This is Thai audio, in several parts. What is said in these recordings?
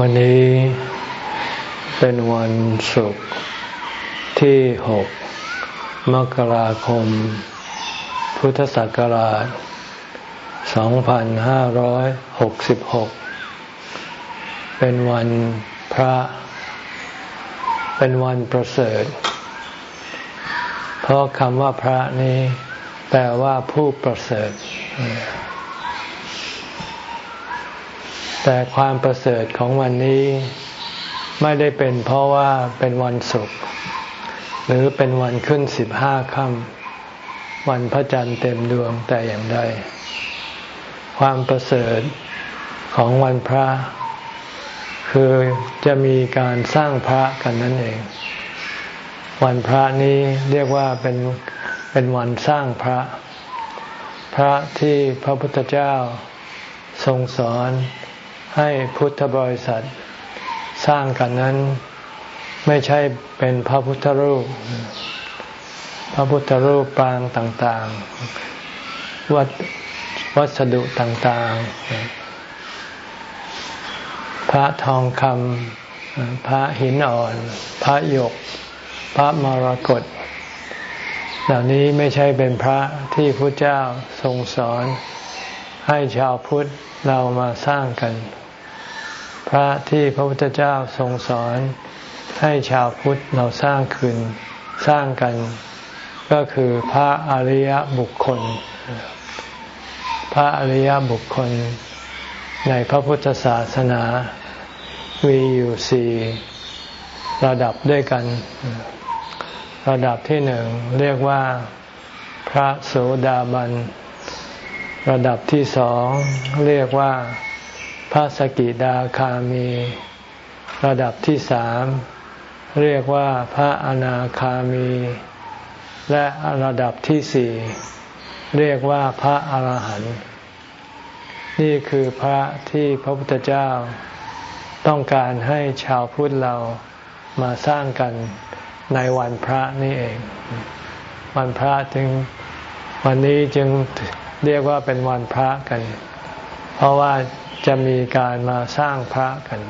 วันนี้เป็นวันศุกร์ที่หกมกราคม พุทธศักราช 2566 เป็นวันพระ เป็นวันประเสริฐ เพราะคำว่าพระนี้ แปลว่าผู้ประเสริฐ แต่ความประเสริฐของวันนี้ไม่ได้เป็นเพราะว่าเป็นวันศุกร์หรือเป็นวันขึ้นสิบห้าค่ำวันพระจันทร์เต็มดวงแต่อย่างใดความประเสริฐของวันพระ คือจะมีการสร้างพระกันนั่นเอง วันพระนี้เรียกว่าเป็นเป็นวันสร้างพระ พระที่พระพุทธเจ้าทรงสอน ให้พุทธบริษัทสร้างกันนั้น ไม่ใช่เป็นพระพุทธรูป พระพุทธรูปปางต่าง ๆ วัดวัสดุต่างๆ พระทองคำพระหินอ่อน พระหยก พระมรกตเหล่านี้ไม่ใช่เป็นพระที่พระเจ้าทรงสอนให้ชาวพุทธเรามาสร้างกัน พระที่พระพุทธเจ้าทรงสอนให้ชาวพุทธเราสร้างขึ้นสร้างกัน ก็คือพระอริยบุคคล พระอริยบุคคล ในพระพุทธศาสนามีอยู่สี่ระดับด้วยกัน ระดับที่หนึ่งเรียกว่าพระโสดาบัน ระดับที่สองเรียกว่า พระสกิดาคามี ระดับที่สามเรียกว่าพระอนาคามี และระดับที่สี่เรียกว่าพระอรหันต์นี่คือพระที่พระพุทธเจ้า ต้องการให้ชาวพุทธเรามาสร้างกันในวันพระนี่เอง วันพระจึงวันนี้จึงเรียกว่าเป็นวันพระกัน เพราะว่า จะมีการมาสร้างพระกัน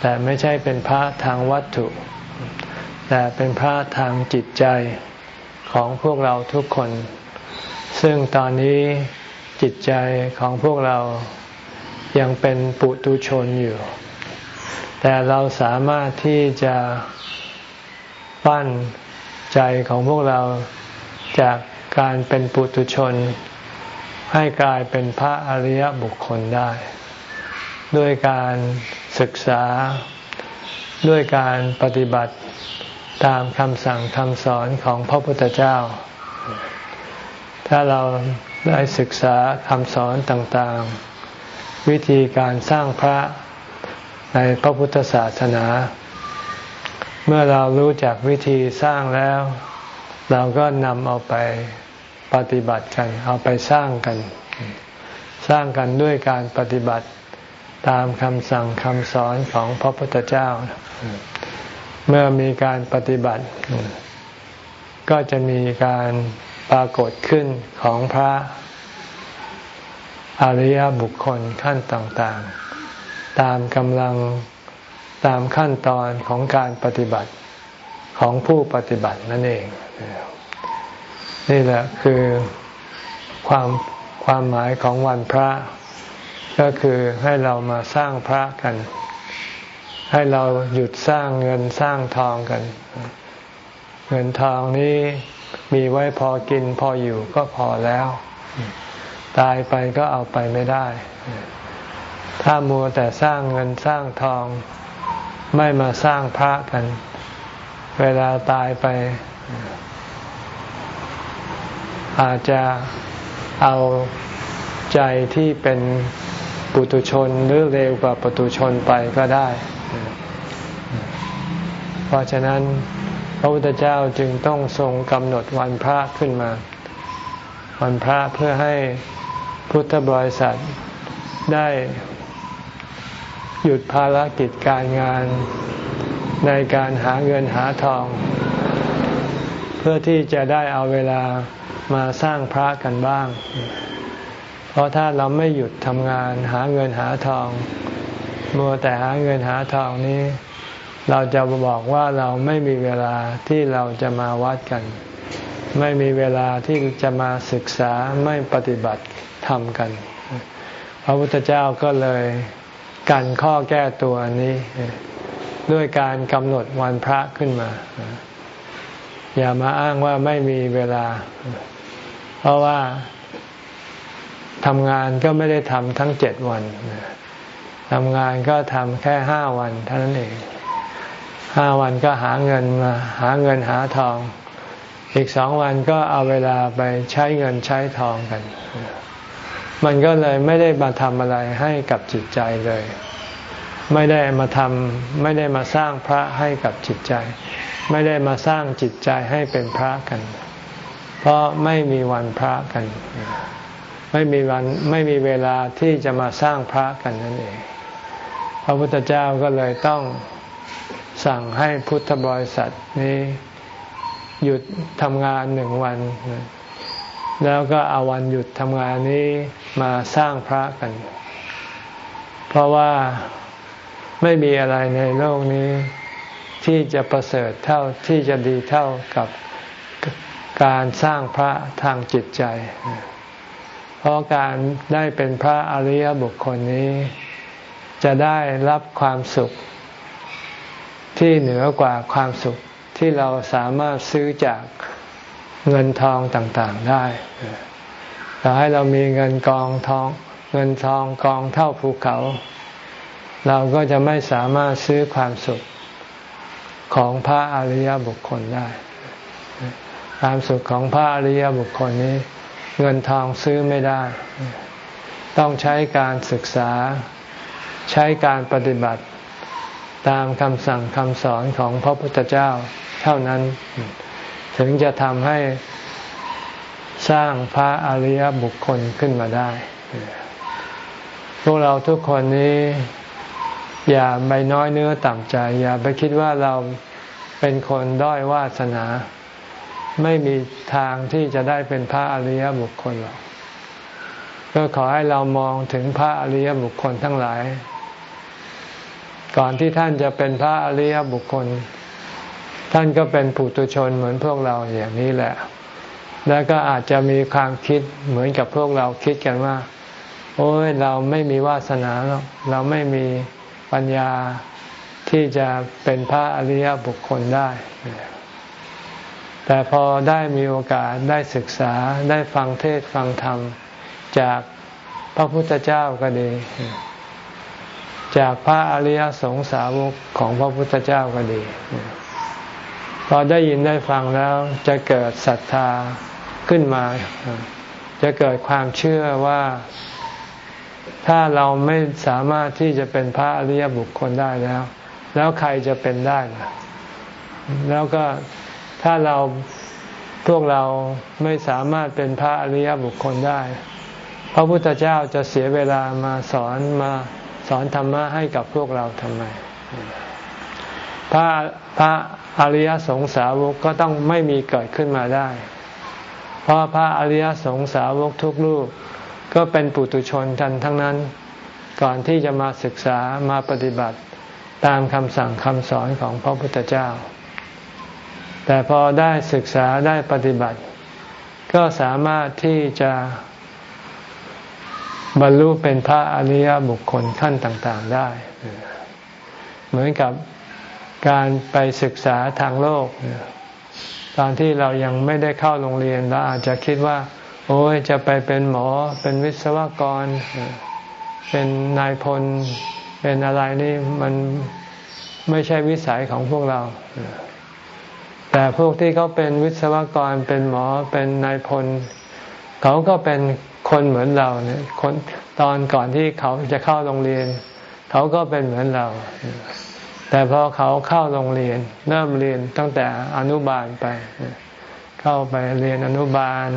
แต่ไม่ใช่เป็นพระทางวัตถุ แต่เป็นพระทางจิตใจของพวกเราทุกคน ซึ่งตอนนี้จิตใจของพวกเรายังเป็นปุตุชนอยู่ แต่เราสามารถที่จะปั้นใจของพวกเราจากการเป็นปุตุชน ให้กลายเป็นพระอริยบุคคลได้ ด้วยการศึกษา ด้วยการปฏิบัติตามคำสั่งคำสอนของพระพุทธเจ้า ถ้าเราได้ศึกษาคำสอนต่างๆ วิธีการสร้างพระในพระพุทธศาสนา เมื่อเรารู้จักวิธีสร้างแล้ว เราก็นำเอาไป ปฏิบัติกัน เอาไปสร้างกัน สร้างกันด้วยการปฏิบัติตามคำสั่งคำสอนของพระพุทธเจ้า เมื่อมีการปฏิบัติ ก็จะมีการปรากฏขึ้นของพระอริยบุคคลขั้นต่างๆ ตามกำลังตามขั้นตอนของการปฏิบัติของผู้ปฏิบัตินั่นเอง นี่แหละคือความความหมายของวันพระ ก็คือให้เรามาสร้างพระกัน ให้เราหยุดสร้างเงินสร้างทองกัน เงินทองนี้มีไว้พอกินพออยู่ก็พอแล้ว ตายไปก็เอาไปไม่ได้ ถ้ามัวแต่สร้างเงินสร้างทอง ไม่มาสร้างพระกัน เวลาตายไป อาจจะเอาใจที่เป็นปุตุชนหรือเร็วกว่าปุตุชนไปก็ได้ เพราะฉะนั้นพระพุทธเจ้าจึงต้องทรงกำหนดวันพระขึ้นมา วันพระเพื่อให้พุทธบริษัทได้หยุดภารกิจการงานในการหาเงินหาทอง เพื่อที่จะได้เอาเวลา มาสร้างพระกันบ้าง เพราะถ้าเราไม่หยุดทำงานหาเงินหาทองมัวแต่หาเงินหาทองนี้ เราจะบอกว่าเราไม่มีเวลาที่เราจะมาวัดกัน ไม่มีเวลาที่จะมาศึกษาไม่ปฏิบัติทำกัน พระพุทธเจ้าก็เลยกันข้อแก้ตัวนี้ ด้วยการกำหนดวันพระขึ้นมา อย่ามาอ้างว่าไม่มีเวลา เพราะว่าทำงานก็ไม่ได้ทำทั้งเจ็ดวันทำงานก็ทำแค่ห้าวันเท่านั้นเองห้าวันก็หาเงินมาหาเงินหาทอง อีกสองวันก็เอาเวลาไปใช้เงินใช้ทองกัน มันก็เลยไม่ได้มาทำอะไรให้กับจิตใจเลย ไม่ได้มาทำไม่ได้มาสร้างพระให้กับจิตใจ ไม่ได้มาสร้างจิตใจให้เป็นพระกัน เพราะไม่มีวันพระกัน ไม่มีวันไม่มีเวลาที่จะมาสร้างพระกันนั่นเอง พระพุทธเจ้าก็เลยต้องสั่งให้พุทธบริษัทนี้หยุดทำงานหนึ่งวัน แล้วก็เอาวันหยุดทำงานนี้มาสร้างพระกัน เพราะว่าไม่มีอะไรในโลกนี้ ที่จะประเสริฐเท่าที่จะดีเท่ากับ การสร้างพระทางจิตใจ เพราะการได้เป็นพระอริยบุคคลนี้ จะได้รับความสุข ที่เหนือกว่าความสุขที่เราสามารถซื้อจากเงินทองต่างๆได้ต่อให้เรามีเงินกองทอง เงินทองกองเท่าภูเขา เราก็จะไม่สามารถซื้อความสุขของพระอริยบุคคลได้ ความสุขของพระอริยบุคคลนี้ เงินทองซื้อไม่ได้ ต้องใช้การศึกษา ใช้การปฏิบัติ ตามคำสั่งคำสอนของพระพุทธเจ้าเท่านั้น ถึงจะทำให้สร้างพระอริยบุคคลขึ้นมาได้ พวกเราทุกคนนี้ อย่าไปน้อยเนื้อต่ำใจ อย่าไปคิดว่าเราเป็นคนด้อยวาสนา ไม่มีทางที่จะได้เป็นพระอริยบุคคลหรอกก็ขอให้เรามองถึงพระอริยบุคคลทั้งหลาย ก่อนที่ท่านจะเป็นพระอริยบุคคล ท่านก็เป็นปุถุชนเหมือนพวกเราอย่างนี้แหละ แล้วก็อาจจะมีความคิดเหมือนกับพวกเราคิดกันว่า โอ้ยเราไม่มีวาสนาหรอกเราไม่มีปัญญาที่จะเป็นพระอริยบุคคลได้ แต่พอได้มีโอกาสได้ศึกษาได้ฟังเทศฟังธรรม จากพระพุทธเจ้าก็ดี จากพระอริยสงสาวกของพระพุทธเจ้าก็ดี พอได้ยินได้ฟังแล้วจะเกิดศรัทธาขึ้นมา จะเกิดความเชื่อว่าถ้าเราไม่สามารถที่จะเป็นพระอริยบุคคลได้แล้ว แล้วใครจะเป็นได้ล่ะแล้วก็ ถ้าเราพวกเราไม่สามารถเป็นพระอริยบุคคลได้ พระพุทธเจ้าจะเสียเวลามาสอนมาสอนธรรมะให้กับพวกเราทำไม พระพระอริยสงสาวกก็ต้องไม่มีเกิดขึ้นมาได้ เพราะพระอริยสงสาวกทุกรูปก็เป็นปุตุชนทันทั้งนั้น ก่อนที่จะมาศึกษามาปฏิบัติตามคำสั่งคำสอนของพระพุทธเจ้า แต่พอได้ศึกษาได้ปฏิบัติ ก็สามารถที่จะบรรลุเป็นพระอริยบุคคลขั้นต่าง ๆได้ เหมือนกับการไปศึกษาทางโลก ตอนที่เรายังไม่ได้เข้าโรงเรียนเราอาจจะคิดว่า โอ้ยจะไปเป็นหมอ เป็นวิศวกร เป็นนายพล เป็นอะไรนี่มันไม่ใช่วิสัยของพวกเรา แต่พวกที่เขาเป็นวิศวกรเป็นหมอเป็นนายพลเขาก็เป็นคนเหมือนเราเนี่ยคนตอนก่อนที่เขาจะเข้าโรงเรียน เขาก็เป็นเหมือนเรา แต่พอเขาเข้าโรงเรียน เริ่มเรียนตั้งแต่อนุบาลไป เข้าไปเรียนอนุบาล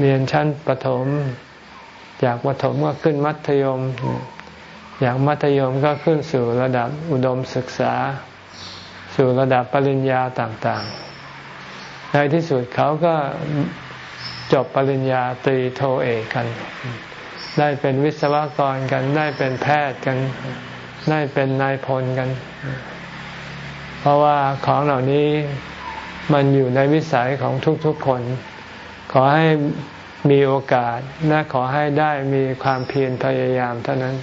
เรียนชั้นประถม จากประถมก็ขึ้นมัธยม อย่างมัธยมก็ขึ้นสู่ระดับอุดมศึกษา สู่ระดับปริญญาต่าง ๆ ในที่สุดเขาก็จบปริญญาตรีโทเอกกัน ได้เป็นวิศวกรกัน ได้เป็นแพทย์กัน ได้เป็นนายพลกัน เพราะว่าของเหล่านี้มันอยู่ในวิสัยของทุกๆคน ขอให้มีโอกาสและขอให้ได้มีความเพียรพยายามเท่านั้น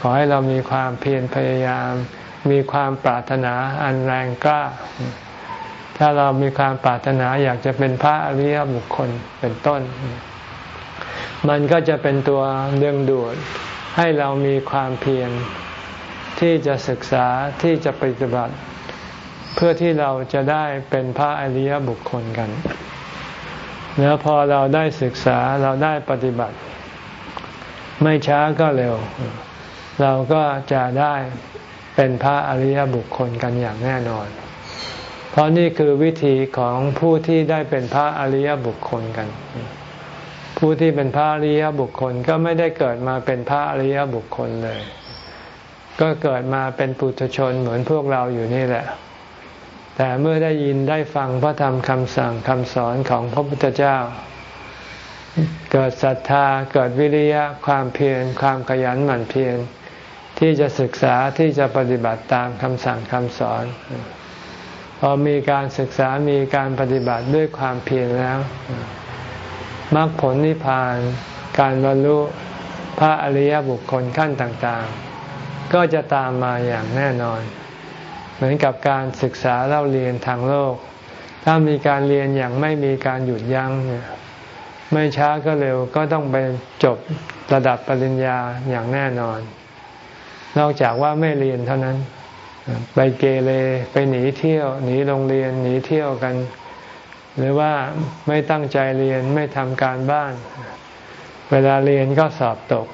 ขอให้เรามีความเพียรพยายาม มีความปรารถนาอันแรงกล้า ถ้าเรามีความปรารถนาอยากจะเป็นพระอริยบุคคลเป็นต้น มันก็จะเป็นตัวเดืองดูดให้เรามีความเพียรที่จะศึกษาที่จะปฏิบัติ เพื่อที่เราจะได้เป็นพระอริยบุคคลกัน แล้วพอเราได้ศึกษาเราได้ปฏิบัติ ไม่ช้าก็เร็ว เราก็จะได้เป็นพระอริยบุคคลกันอย่างแน่นอน เพราะนี่คือวิธีของผู้ที่ได้เป็นพระอริยบุคคลกัน ผู้ที่เป็นพระอริยบุคคลก็ไม่ได้เกิดมาเป็นพระอริยบุคคลเลย ก็เกิดมาเป็นปุถุชนเหมือนพวกเราอยู่นี่แหละ แต่เมื่อได้ยินได้ฟังพระธรรมคำสั่งคำสอนของพระพุทธเจ้า เกิดศรัทธาเกิดวิริยะความเพียรความขยันหมั่นเพียรที่จะศึกษาที่จะปฏิบัติตามคำสั่งคำสอน พอมีการศึกษามีการปฏิบัติด้วยความเพียรแล้วมรรคผลนิพพานการบรรลุพระอริยบุคคลขั้นต่างๆ ก็จะตามมาอย่างแน่นอน เหมือนกับการศึกษาเล่าเรียนทางโลก ถ้ามีการเรียนอย่างไม่มีการหยุดยัง้งเนี่ยไม่ช้าก็เร็วก็ต้องไปจบระดับปริญญาอย่างแน่นอน นอกจากว่าไม่เรียนเท่านั้น ไปเกเรไปหนีเที่ยว หนีโรงเรียนหนีเที่ยวกัน หรือว่าไม่ตั้งใจเรียนไม่ทำการบ้าน เวลาเรียนก็สอบตก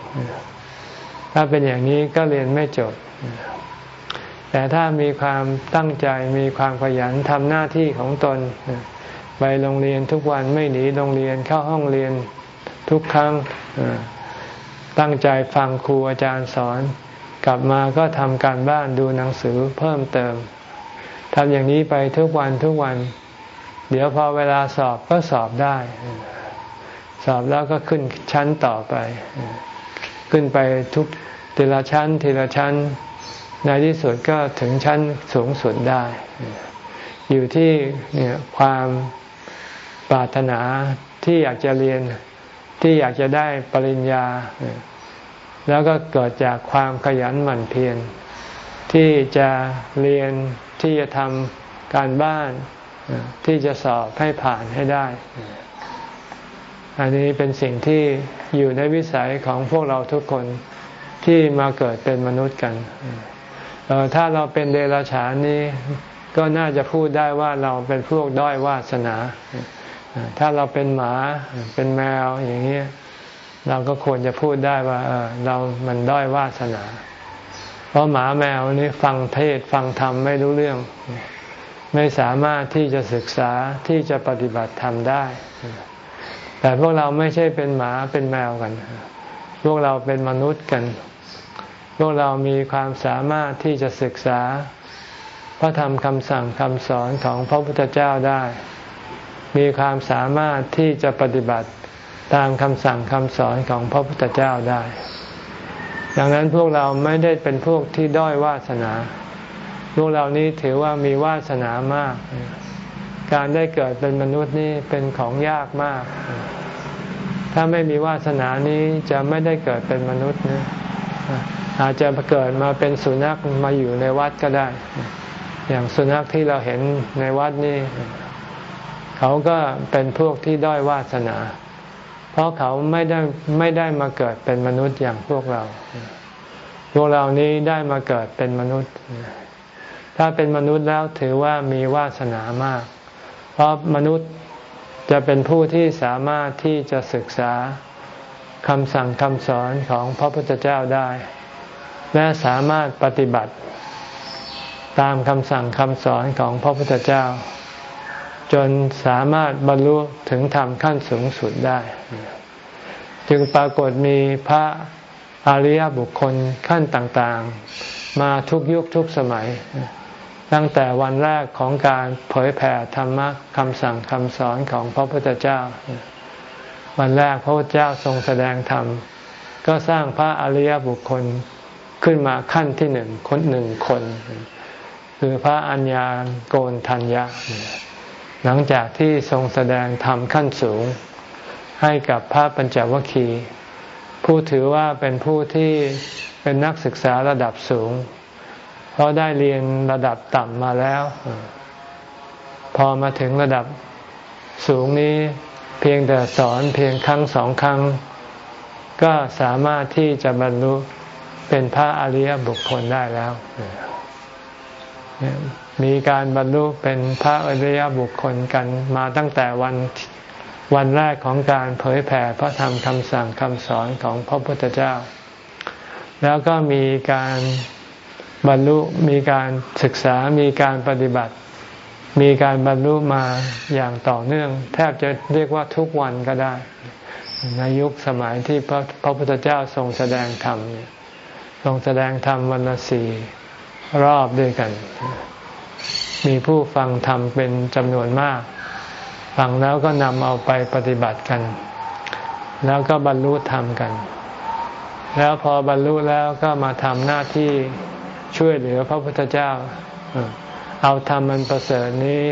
ถ้าเป็นอย่างนี้ก็เรียนไม่จบ แต่ถ้ามีความตั้งใจมีความขยันทำหน้าที่ของตน ไปโรงเรียนทุกวันไม่หนีโรงเรียนเข้าห้องเรียนทุกครั้งตั้งใจฟังครูอาจารย์สอน กลับมาก็ทำการบ้านดูหนังสือเพิ่มเติมทำอย่างนี้ไปทุกวันทุกวัน เดี๋ยวพอเวลาสอบก็สอบได้ สอบแล้วก็ขึ้นชั้นต่อไป ขึ้นไปทุกทีละชั้นทีละชั้น ในที่สุดก็ถึงชั้นสูงสุดได้ อยู่ที่เนี่ยความปรารถนาที่อยากจะเรียนที่อยากจะได้ปริญญา แล้วก็เกิดจากความขยันหมั่นเพียรที่จะเรียนที่จะทำการบ้านที่จะสอบให้ผ่านให้ได้ อันนี้เป็นสิ่งที่อยู่ในวิสัยของพวกเราทุกคนที่มาเกิดเป็นมนุษย์กันถ้าเราเป็นเดรัจฉานนี้ก็น่าจะพูดได้ว่าเราเป็นพวกด้อยวาสนา ถ้าเราเป็นหมาเป็นแมวอย่างนี้ เราก็ควรจะพูดได้ว่าเเรามันด้อยวาสนา เพราะหมาแมวนี้ฟังเทศฟังธรรมไม่รู้เรื่อง ไม่สามารถที่จะศึกษาที่จะปฏิบัติธรรมได้ แต่พวกเราไม่ใช่เป็นหมาเป็นแมวกัน พวกเราเป็นมนุษย์กัน พวกเรามีความสามารถที่จะศึกษา พระธรรมคำสั่งคำสอนของพระพุทธเจ้าได้ มีความสามารถที่จะปฏิบัติ ตามคำสั่งคำสอนของพระพุทธเจ้าได้ ดังนั้นพวกเราไม่ได้เป็นพวกที่ด้อยวาสนา พวกเรานี้ถือว่ามีวาสนามาก การได้เกิดเป็นมนุษย์นี่เป็นของยากมาก ถ้าไม่มีวาสนานี้จะไม่ได้เกิดเป็นมนุษย์นะอาจจะเกิดมาเป็นสุนัขมาอยู่ในวัดก็ได้ อย่างสุนัขที่เราเห็นในวัดนี่ เขาก็เป็นพวกที่ด้อยวาสนา เพราะเขาไม่ได้ไม่ได้มาเกิดเป็นมนุษย์อย่างพวกเรา พวกเรานี้ได้มาเกิดเป็นมนุษย์ ถ้าเป็นมนุษย์แล้วถือว่ามีวาสนามาก เพราะมนุษย์จะเป็นผู้ที่สามารถที่จะศึกษาคำสั่งคำสอนของพระพุทธเจ้าได้ และสามารถปฏิบัติตามคำสั่งคำสอนของพระพุทธเจ้า จนสามารถบรรลุถึงธรรมขั้นสูงสุดได้ จึงปรากฏมีพระอริยบุคคลขั้นต่างๆ มาทุกยุคทุกสมัย ตั้งแต่วันแรกของการเผยแผ่ธรรมะคำสั่งคำสอนของพระพุทธเจ้า วันแรกพระพุทธเจ้าทรงแสดงธรรม ก็สร้างพระอริยบุคคลขึ้นมาขั้นที่หนึ่งคนหนึ่งคน คือพระอัญญาโกนทัญญะ หลังจากที่ทรงแสดงธรรมขั้นสูง ให้กับพระปัญจวัคคีย์ผู้ถือว่าเป็นผู้ที่เป็นนักศึกษาระดับสูง เพราะได้เรียนระดับต่ำมาแล้ว พอมาถึงระดับสูงนี้เพียงแต่สอนเพียงครั้งสองครั้ง ก็สามารถที่จะบรรลุเป็นพระอริยบุคคลได้แล้ว มีการบรรลุเป็นพระอริยบุคคลกันมาตั้งแต่วันวันแรกของการเผยแผ่พระธรรมคำสั่งคำสอนของพระพุทธเจ้า แล้วก็มีการบรรลุมีการศึกษามีการปฏิบัติ มีการบรรลุมาอย่างต่อเนื่อง แทบจะเรียกว่าทุกวันก็ได้ ในยุคสมัยที่พระพระพุทธเจ้าทรงแสดงธรรมเนี่ยทรงแสดงธรรมวันละสี่รอบด้วยกัน มีผู้ฟังธรรมเป็นจำนวนมาก ฟังแล้วก็นำเอาไปปฏิบัติกัน แล้วก็บรรลุธรรมกัน แล้วพอบรรลุแล้วก็มาทำหน้าที่ช่วยเหลือพระพุทธเจ้า เอาธรรมมันประเสริฐนี้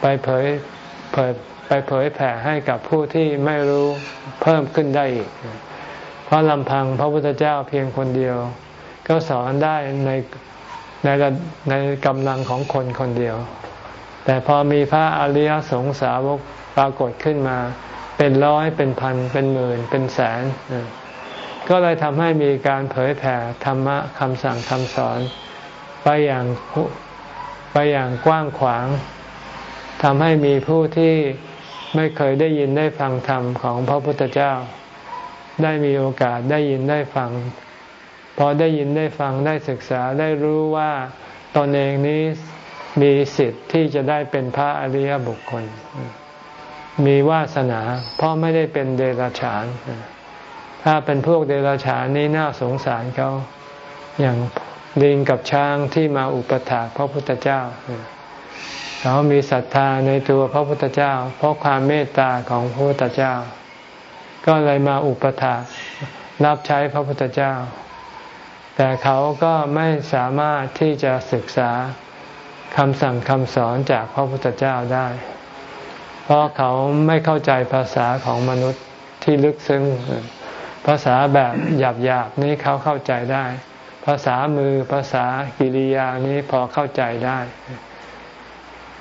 ไปเผยเผยไปเผยแผ่ให้กับผู้ที่ไม่รู้เพิ่มขึ้นได้อีก เพราะลำพังพระพุทธเจ้าเพียงคนเดียว ก็สอนได้ใน ในในกำลังของคนคนเดียว แต่พอมีพระอริยสงสาวกปรากฏขึ้นมา เป็นร้อยเป็นพัน เป็นหมื่น เป็นแสน ก็เลยทำให้มีการเผยแผ่ธรรมะคำสั่งคำสอน ไปอย่างไปอย่างกว้างขวางทำให้มีผู้ที่ไม่เคยได้ยินได้ฟังธรรมของพระพุทธเจ้า ได้มีโอกาสได้ยินได้ฟัง พอได้ยินได้ฟังได้ศึกษาได้รู้ว่าตนเองนี้มีสิทธิ์ที่จะได้เป็นพระอริยบุคคล มีวาสนา เพราะไม่ได้เป็นเดรัจฉาน ถ้าเป็นพวกเดรัจฉานนี้น่าสงสารเขาอย่างลิงกับช้างที่มาอุปถากพระพุทธเจ้า เขามีศรัทธาในตัวพระพุทธเจ้า เพราะความเมตตาของพระพุทธเจ้า ก็เลยมาอุปถากรับใช้พระพุทธเจ้า แต่เขาก็ไม่สามารถที่จะศึกษาคำสั่งคำสอนจากพระพุทธเจ้าได้ เพราะเขาไม่เข้าใจภาษาของมนุษย์ที่ลึกซึ้ง ภาษาแบบหยาบๆนี้เขาเข้าใจได้ ภาษามือภาษากิริยานี้พอเข้าใจได้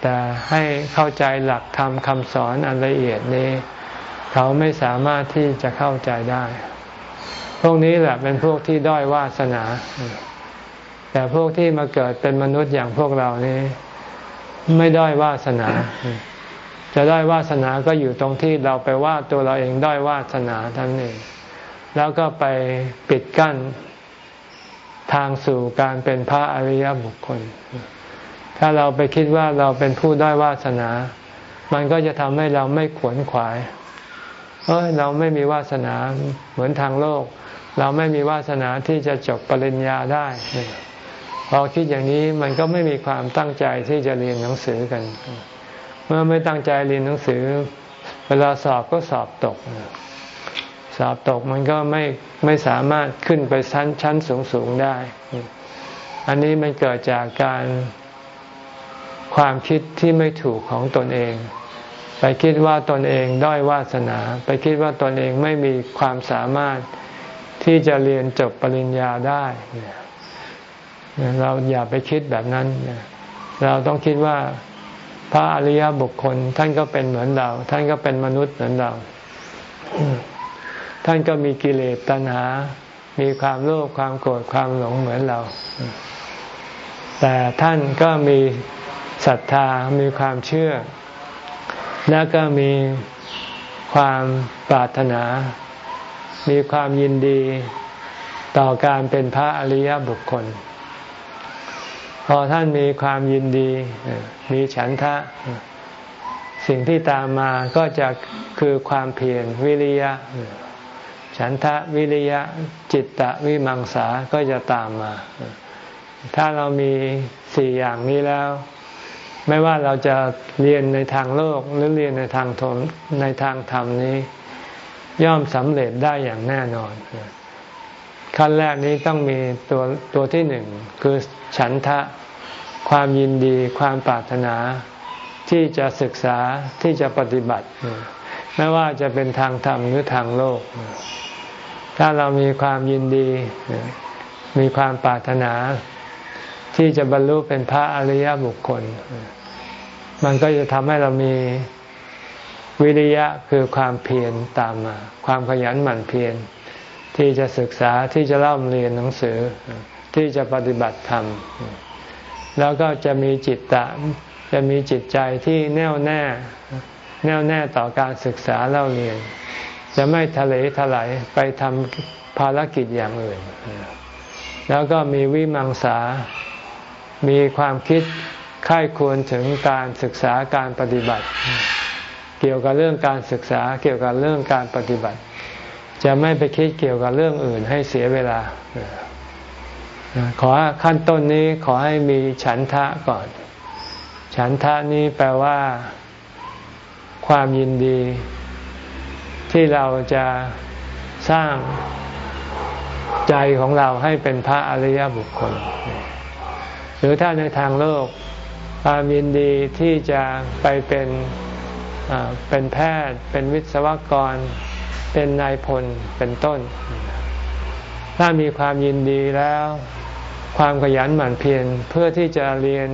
แต่ให้เข้าใจหลักธรรมคำสอนอันละเอียดนี้ เขาไม่สามารถที่จะเข้าใจได้ วกนี้แหละเป็นพวกที่ด้อยวาสนา แต่พวกที่มาเกิดเป็นมนุษย์อย่างพวกเรานี้ ไม่ด้อยวาสนา จะด้อยวาสนาก็อยู่ตรงที่เราไปว่าตัวเราเองด้อยวาสนาท่านเองแล้วก็ไปปิดกั้นทางสู่การเป็นพระอริยบุคคล ถ้าเราไปคิดว่าเราเป็นผู้ด้อยวาสนา มันก็จะทำให้เราไม่ขวนขวาย เอ้ยเราไม่มีวาสนาเหมือนทางโลก เราไม่มีวาสนาที่จะจบปริญญาได้พอคิดอย่างนี้มันก็ไม่มีความตั้งใจที่จะเรียนหนังสือกัน เมื่อไม่ตั้งใจเรียนหนังสือ เวลาสอบก็สอบตก สอบตกมันก็ไม่ไม่สามารถขึ้นไปชั้นชั้นสูงสูงได้ อันนี้มันเกิดจากการความคิดที่ไม่ถูกของตนเอง ไปคิดว่าตนเองด้อยวาสนา ไปคิดว่าตนเองไม่มีความสามารถ ที่จะเรียนจบปริญญาได้ เราอย่าไปคิดแบบนั้น เราต้องคิดว่าพระอริยบุคคล ท่านก็เป็นเหมือนเรา ท่านก็เป็นมนุษย์เหมือนเรา ท่านก็มีกิเลสตัณหา มีความโลภความโกรธความหลงเหมือนเรา แต่ท่านก็มีศรัทธามีความเชื่อ แล้วก็มีความปรารถนา มีความยินดีต่อการเป็นพระอริยบุคคล พอท่านมีความยินดี มีฉันทะ สิ่งที่ตามมาก็จะคือความเพียรวิริยะ ฉันทะวิริยะจิตตะวิมังสาก็จะตามมา ถ้าเรามีสี่อย่างนี้แล้ว ไม่ว่าเราจะเรียนในทางโลกหรือเรียนในทางธรรมในทางธรรมนี้ ย่อมสำเร็จได้อย่างแน่นอน ขั้นแรกนี้ต้องมีตัวตัวที่หนึ่งคือฉันทะ ความยินดีความปรารถนา ที่จะศึกษาที่จะปฏิบัติ ไม่ว่าจะเป็นทางธรรมหรือทางโลก ถ้าเรามีความยินดี มีความปรารถนา ที่จะบรรลุเป็นพระอริยบุคคล มันก็จะทำให้เรามี วิริยะคือความเพียรตามมา ความขยันหมั่นเพียรที่จะศึกษาที่จะเล่าเรียนหนังสือที่จะปฏิบัติธรรม แล้วก็จะมีจิตตะจะมีจิตใจที่แน่วแน่ แน่วแน่ต่อการศึกษาเล่าเรียน จะไม่ทะเลทลายไปทำภารกิจอย่างอื่น แล้วก็มีวิมังสา มีความคิดค่ายควรถึงการศึกษาการปฏิบัติ เกี่ยวกับเรื่องการศึกษาเกี่ยวกับเรื่องการปฏิบัติ จะไม่ไปคิดเกี่ยวกับเรื่องอื่นให้เสียเวลา ขอขั้นต้นนี้ขอให้มีฉันทะก่อน ฉันทะนี้แปลว่า ความยินดี ที่เราจะสร้างใจของเราให้เป็นพระอริยบุคคล หรือถ้าในทางโลกความยินดีที่จะไปเป็น เป็นแพทย์ เป็นวิศวกร เป็นนายพลเป็นต้น ถ้ามีความยินดีแล้ว ความขยันหมั่นเพียรเพื่อที่จะเรียน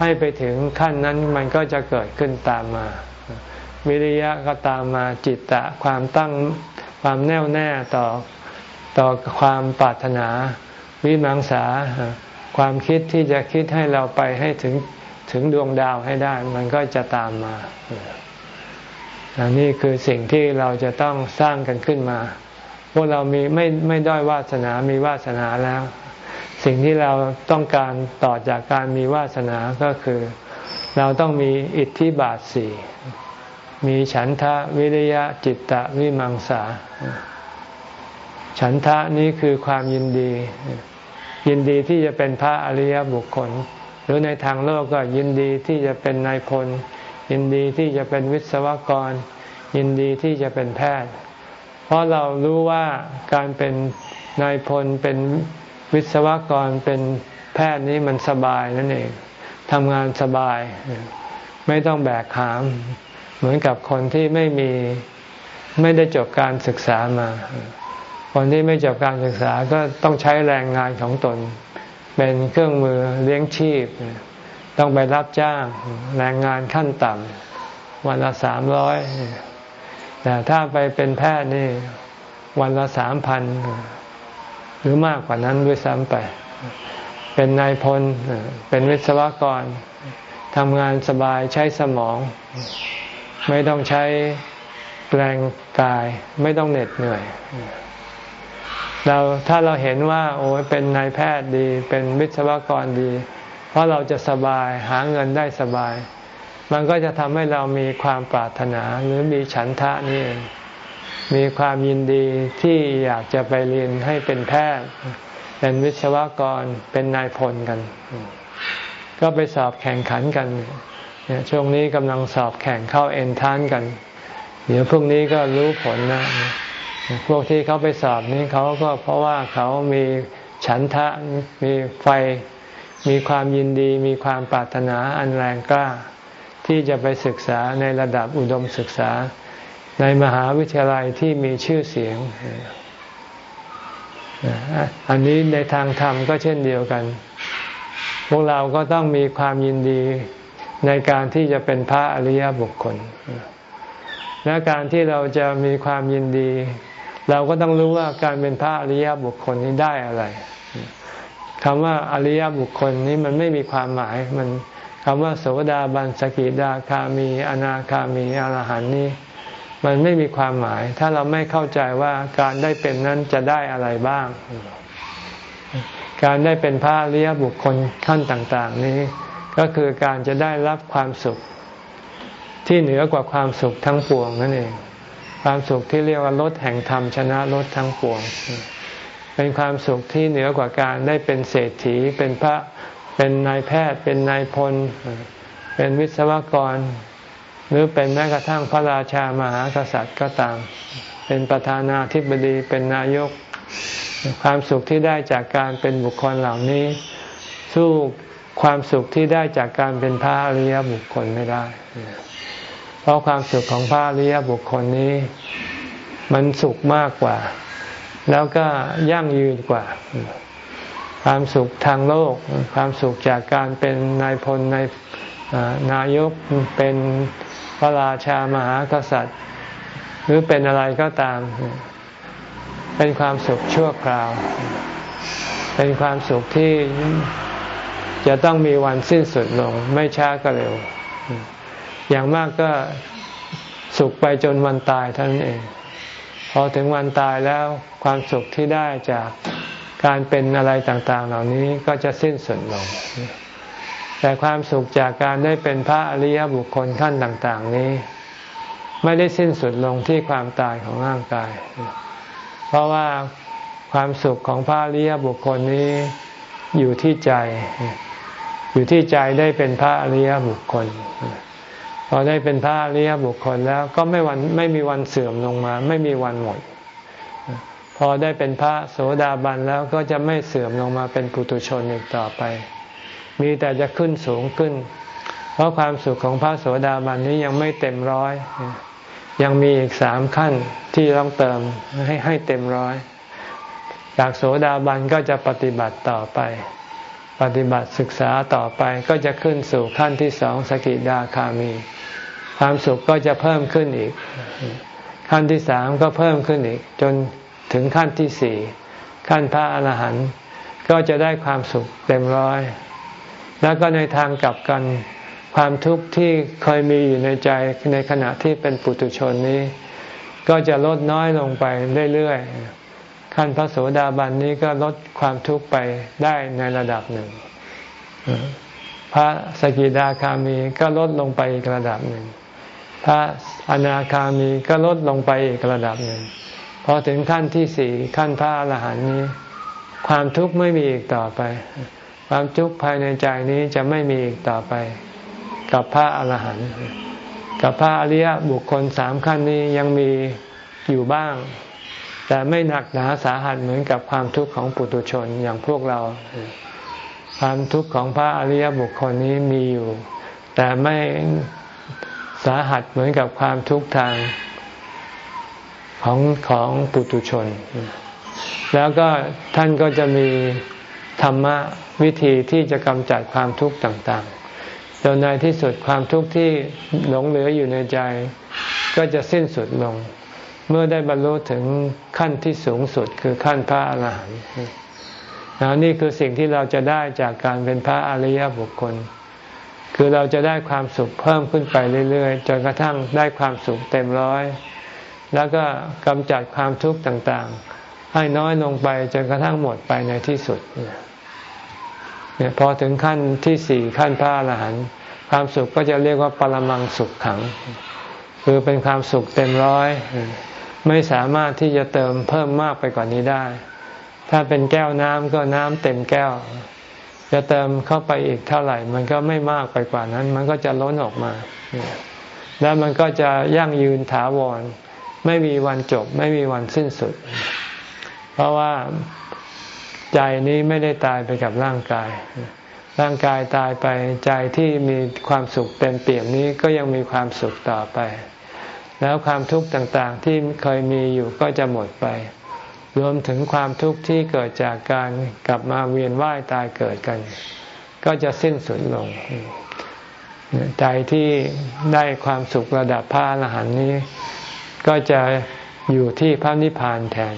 ให้ไปถึงขั้นนั้นมันก็จะเกิดขึ้นตามมา วิริยะก็ตามมาจิตตะความตั้งความแน่วแน่ต่อต่อความปรารถนา วิมังสา ความคิดที่จะคิดให้เราไปให้ถึงถึงดวงดาวให้ได้ มันก็จะตามมา นนี้คือสิ่งที่เราจะต้องสร้างกันขึ้นมา พวกเรามีไม่ไม่ด้อยวาสนา มีวาสนาแล้ว สิ่งที่เราต้องการต่อจากการมีวาสนาก็คือ เราต้องมีอิทธิบาทสี่ มีฉันทะวิริยะจิตตะวิมังสา ฉันทะนี้คือความยินดี ยินดีที่จะเป็นพระอริยบุคคล หรือในทางโลกก็ยินดีที่จะเป็นนายพล ยินดีที่จะเป็นวิศวกร ยินดีที่จะเป็นแพทย์ เพราะเรารู้ว่าการเป็นนายพลเป็นวิศวกรเป็นแพทย์นี้มันสบายนั่นเองทำงานสบาย ไม่ต้องแบกหาม เหมือนกับคนที่ไม่มีไม่ได้จบการศึกษามาคนที่ไม่จบการศึกษาก็ต้องใช้แรงงานของตน เป็นเครื่องมือเลี้ยงชีพ ต้องไปรับจ้างแรงงานขั้นต่ำวันละสามร้อยแต่ถ้าไปเป็นแพทย์นี่ วันละสามพันหรือมากกว่านั้นด้วยซ้ำไป เป็นนายพล เป็นวิศวกรทำงานสบายใช้สมอง ไม่ต้องใช้แรงกาย ไม่ต้องเหน็ดเหนื่อยเราถ้าเราเห็นว่า โอ้เป็นนายแพทย์ดี เป็นวิศวกรดี เพราะเราจะสบายหาเงินได้สบาย มันก็จะทำให้เรามีความปรารถนาหรือมีฉันทะนี่เองมีความยินดีที่อยากจะไปเรียนให้เป็นแพทย์ เป็นวิศวกรเป็นนายพลกัน ก็ไปสอบแข่งขันกันเนี่ยช่วงนี้กำลังสอบแข่งเข้าเอ็นทานกัน เดี๋ยวพรุ่งนี้ก็รู้ผลนะพวกที่เขาไปสอบนี้เขาก็เพราะว่าเขามีฉันทะมีไฟ มีความยินดีมีความปรารถนาอันแรงกล้า ที่จะไปศึกษาในระดับอุดมศึกษา ในมหาวิทยาลัยที่มีชื่อเสียง อันนี้ในทางธรรมก็เช่นเดียวกัน พวกเราก็ต้องมีความยินดีในการที่จะเป็นพระอริยบุคคล และการที่เราจะมีความยินดี เราก็ต้องรู้ว่าการเป็นพระอริยบุคคลนี้ได้อะไร คำว่าอริยบุคคลนี้มันไม่มีความหมาย มันคำว่าโสดาบันสกิดาคามี อนาคามีอรหันนี้ มันไม่มีความหมาย ถ้าเราไม่เข้าใจว่าการได้เป็นนั้นจะได้อะไรบ้าง การได้เป็นพระอริยบุคคลขั้นต่าง ๆ นี้ ก็คือการจะได้รับความสุข ที่เหนือกว่าความสุขทั้งปวงนั่นเอง ความสุขที่เรียกว่าลดแห่งธรรมชนะลดทั้งปวง เป็นความสุขที่เหนือกว่าการได้เป็นเศรษฐี เป็นพระเป็นนายแพทย์ เป็นนายพล เป็นวิศวกร หรือเป็นแม้กระทั่งพระราชามหากษัตริย์ก็ตาม เป็นประธานาธิบดีเป็นนายก ความสุขที่ได้จากการเป็นบุคคลเหล่านี้ สู้ความสุขที่ได้จากการเป็นพระอริยบุคคลไม่ได้ เพราะความสุขของพระอริยบุคคลนี้ มันสุขมากกว่า แล้วก็ยั่งยืนกว่า ความสุขทางโลก ความสุขจากการเป็นนายพลนายนายกเป็นพระราชามหากษัตริย์ หรือเป็นอะไรก็ตาม เป็นความสุขชั่วคราว เป็นความสุขที่จะต้องมีวันสิ้นสุดลง ไม่ช้าก็เร็ว อย่างมากก็สุขไปจนวันตายเท่านั้นเอง พอถึงวันตายแล้วความสุขที่ได้จากการเป็นอะไรต่างๆ เหล่านี้ก็จะสิ้นสุดลง แต่ความสุขจากการได้เป็นพระอริยบุคคลขั้นต่าง ๆ นี้ ไม่ได้สิ้นสุดลงที่ความตายของร่างกาย เพราะว่าความสุขของพระอริยบุคคลนี้อยู่ที่ใจ อยู่ที่ใจได้เป็นพระอริยบุคคล อได้เป็นพระอริยบุคคลแล้วก็ไม่วันไม่มีวันเสื่อมลงมา ไม่มีวันหมด พอได้เป็นพระโสดาบันแล้วก็จะไม่เสื่อมลงมาเป็นปุถุชนอีกต่อไป มีแต่จะขึ้นสูงขึ้น เพราะความสุขของพระโสดาบันนี้ยังไม่เต็มร้อย ยังมีอีกสามขั้นที่ต้องเติมให้ให้เต็มร้อย จากโสดาบันก็จะปฏิบัติต่อไป ปฏิบัติศึกษาต่อไปก็จะขึ้นสู่ขั้นที่สองสกิดาคามี ความสุขก็จะเพิ่มขึ้นอีก ขั้นที่สามก็เพิ่มขึ้นอีก จนถึงขั้นที่สี่ขั้นพระอรหันต์ก็จะได้ความสุขเต็มร้อย แล้วก็ในทางกลับกันความทุกข์ที่เคยมีอยู่ในใจในขณะที่เป็นปุถุชนนี้ ก็จะลดน้อยลงไปเรื่อยๆ ขั้นพระโสดาบันนี้ก็ลดความทุกข์ไปได้ในระดับหนึ่ง พระสกิดาคามีก็ลดลงไปอีกระดับหนึ่ง พระอนาคามีก็ลดลงไปอีกระดับหนึ่ง พอถึงขั้นที่สี่ขั้นพระอรหันต์นี้ ความทุกข์ไม่มีอีกต่อไป ความทุกข์ภายในใจนี้จะไม่มีอีกต่อไป กับพระอรหันต์กับพระอริยบุคคลสามขั้นนี้ยังมีอยู่บ้าง แต่ไม่หนักหนาสาหัสเหมือนกับความทุกข์ของปุถุชนอย่างพวกเรา ความทุกข์ของพระอริยบุคคลนี้มีอยู่ แต่ไม่สาหัสเหมือนกับความทุกข์ทางของของปุถุชน แล้วก็ท่านก็จะมีธรรมะวิธีที่จะกำจัดความทุกข์ต่างๆ จนในที่สุดความทุกข์ที่หลงเหลืออยู่ในใจ ก็จะสิ้นสุดลง เมื่อได้บรรลุถึงขั้นที่สูงสุดคือขั้นพระอรหันต์นี่คือสิ่งที่เราจะได้จากการเป็นพระอริยบุคคล คือเราจะได้ความสุขเพิ่มขึ้นไปเรื่อยๆจนกระทั่งได้ความสุขเต็มร้อย แล้วก็กำจัดความทุกข์ต่างๆ ให้น้อยลงไปจนกระทั่งหมดไปในที่สุดเนี่ยพอถึงขั้นที่สี่ขั้นพระอรหันต์ความสุขก็จะเรียกว่าปรมังสุขขัง คือเป็นความสุขเต็มร้อย ไม่สามารถที่จะเติมเพิ่มมากไปกว่านี้ได้ ถ้าเป็นแก้วน้ำก็น้ำเต็มแก้ว จะเติมเข้าไปอีกเท่าไหร่ มันก็ไม่มากไปกว่านั้น มันก็จะล้นออกมา แล้วมันก็จะยั่งยืนถาวร ไม่มีวันจบ ไม่มีวันสิ้นสุด เพราะว่าใจนี้ไม่ได้ตายไปกับร่างกาย ร่างกายตายไปใจที่มีความสุขเต็มเปี่ยมนี้ก็ยังมีความสุขต่อไป แล้วความทุกข์ต่างๆที่เคยมีอยู่ก็จะหมดไป รวมถึงความทุกข์ที่เกิดจากการกลับมาเวียนว่ายตายเกิดกัน ก็จะสิ้นสุดลง ใจที่ได้ความสุขระดับพระอรหันต์นี้ ก็จะอยู่ที่พระนิพพานแทน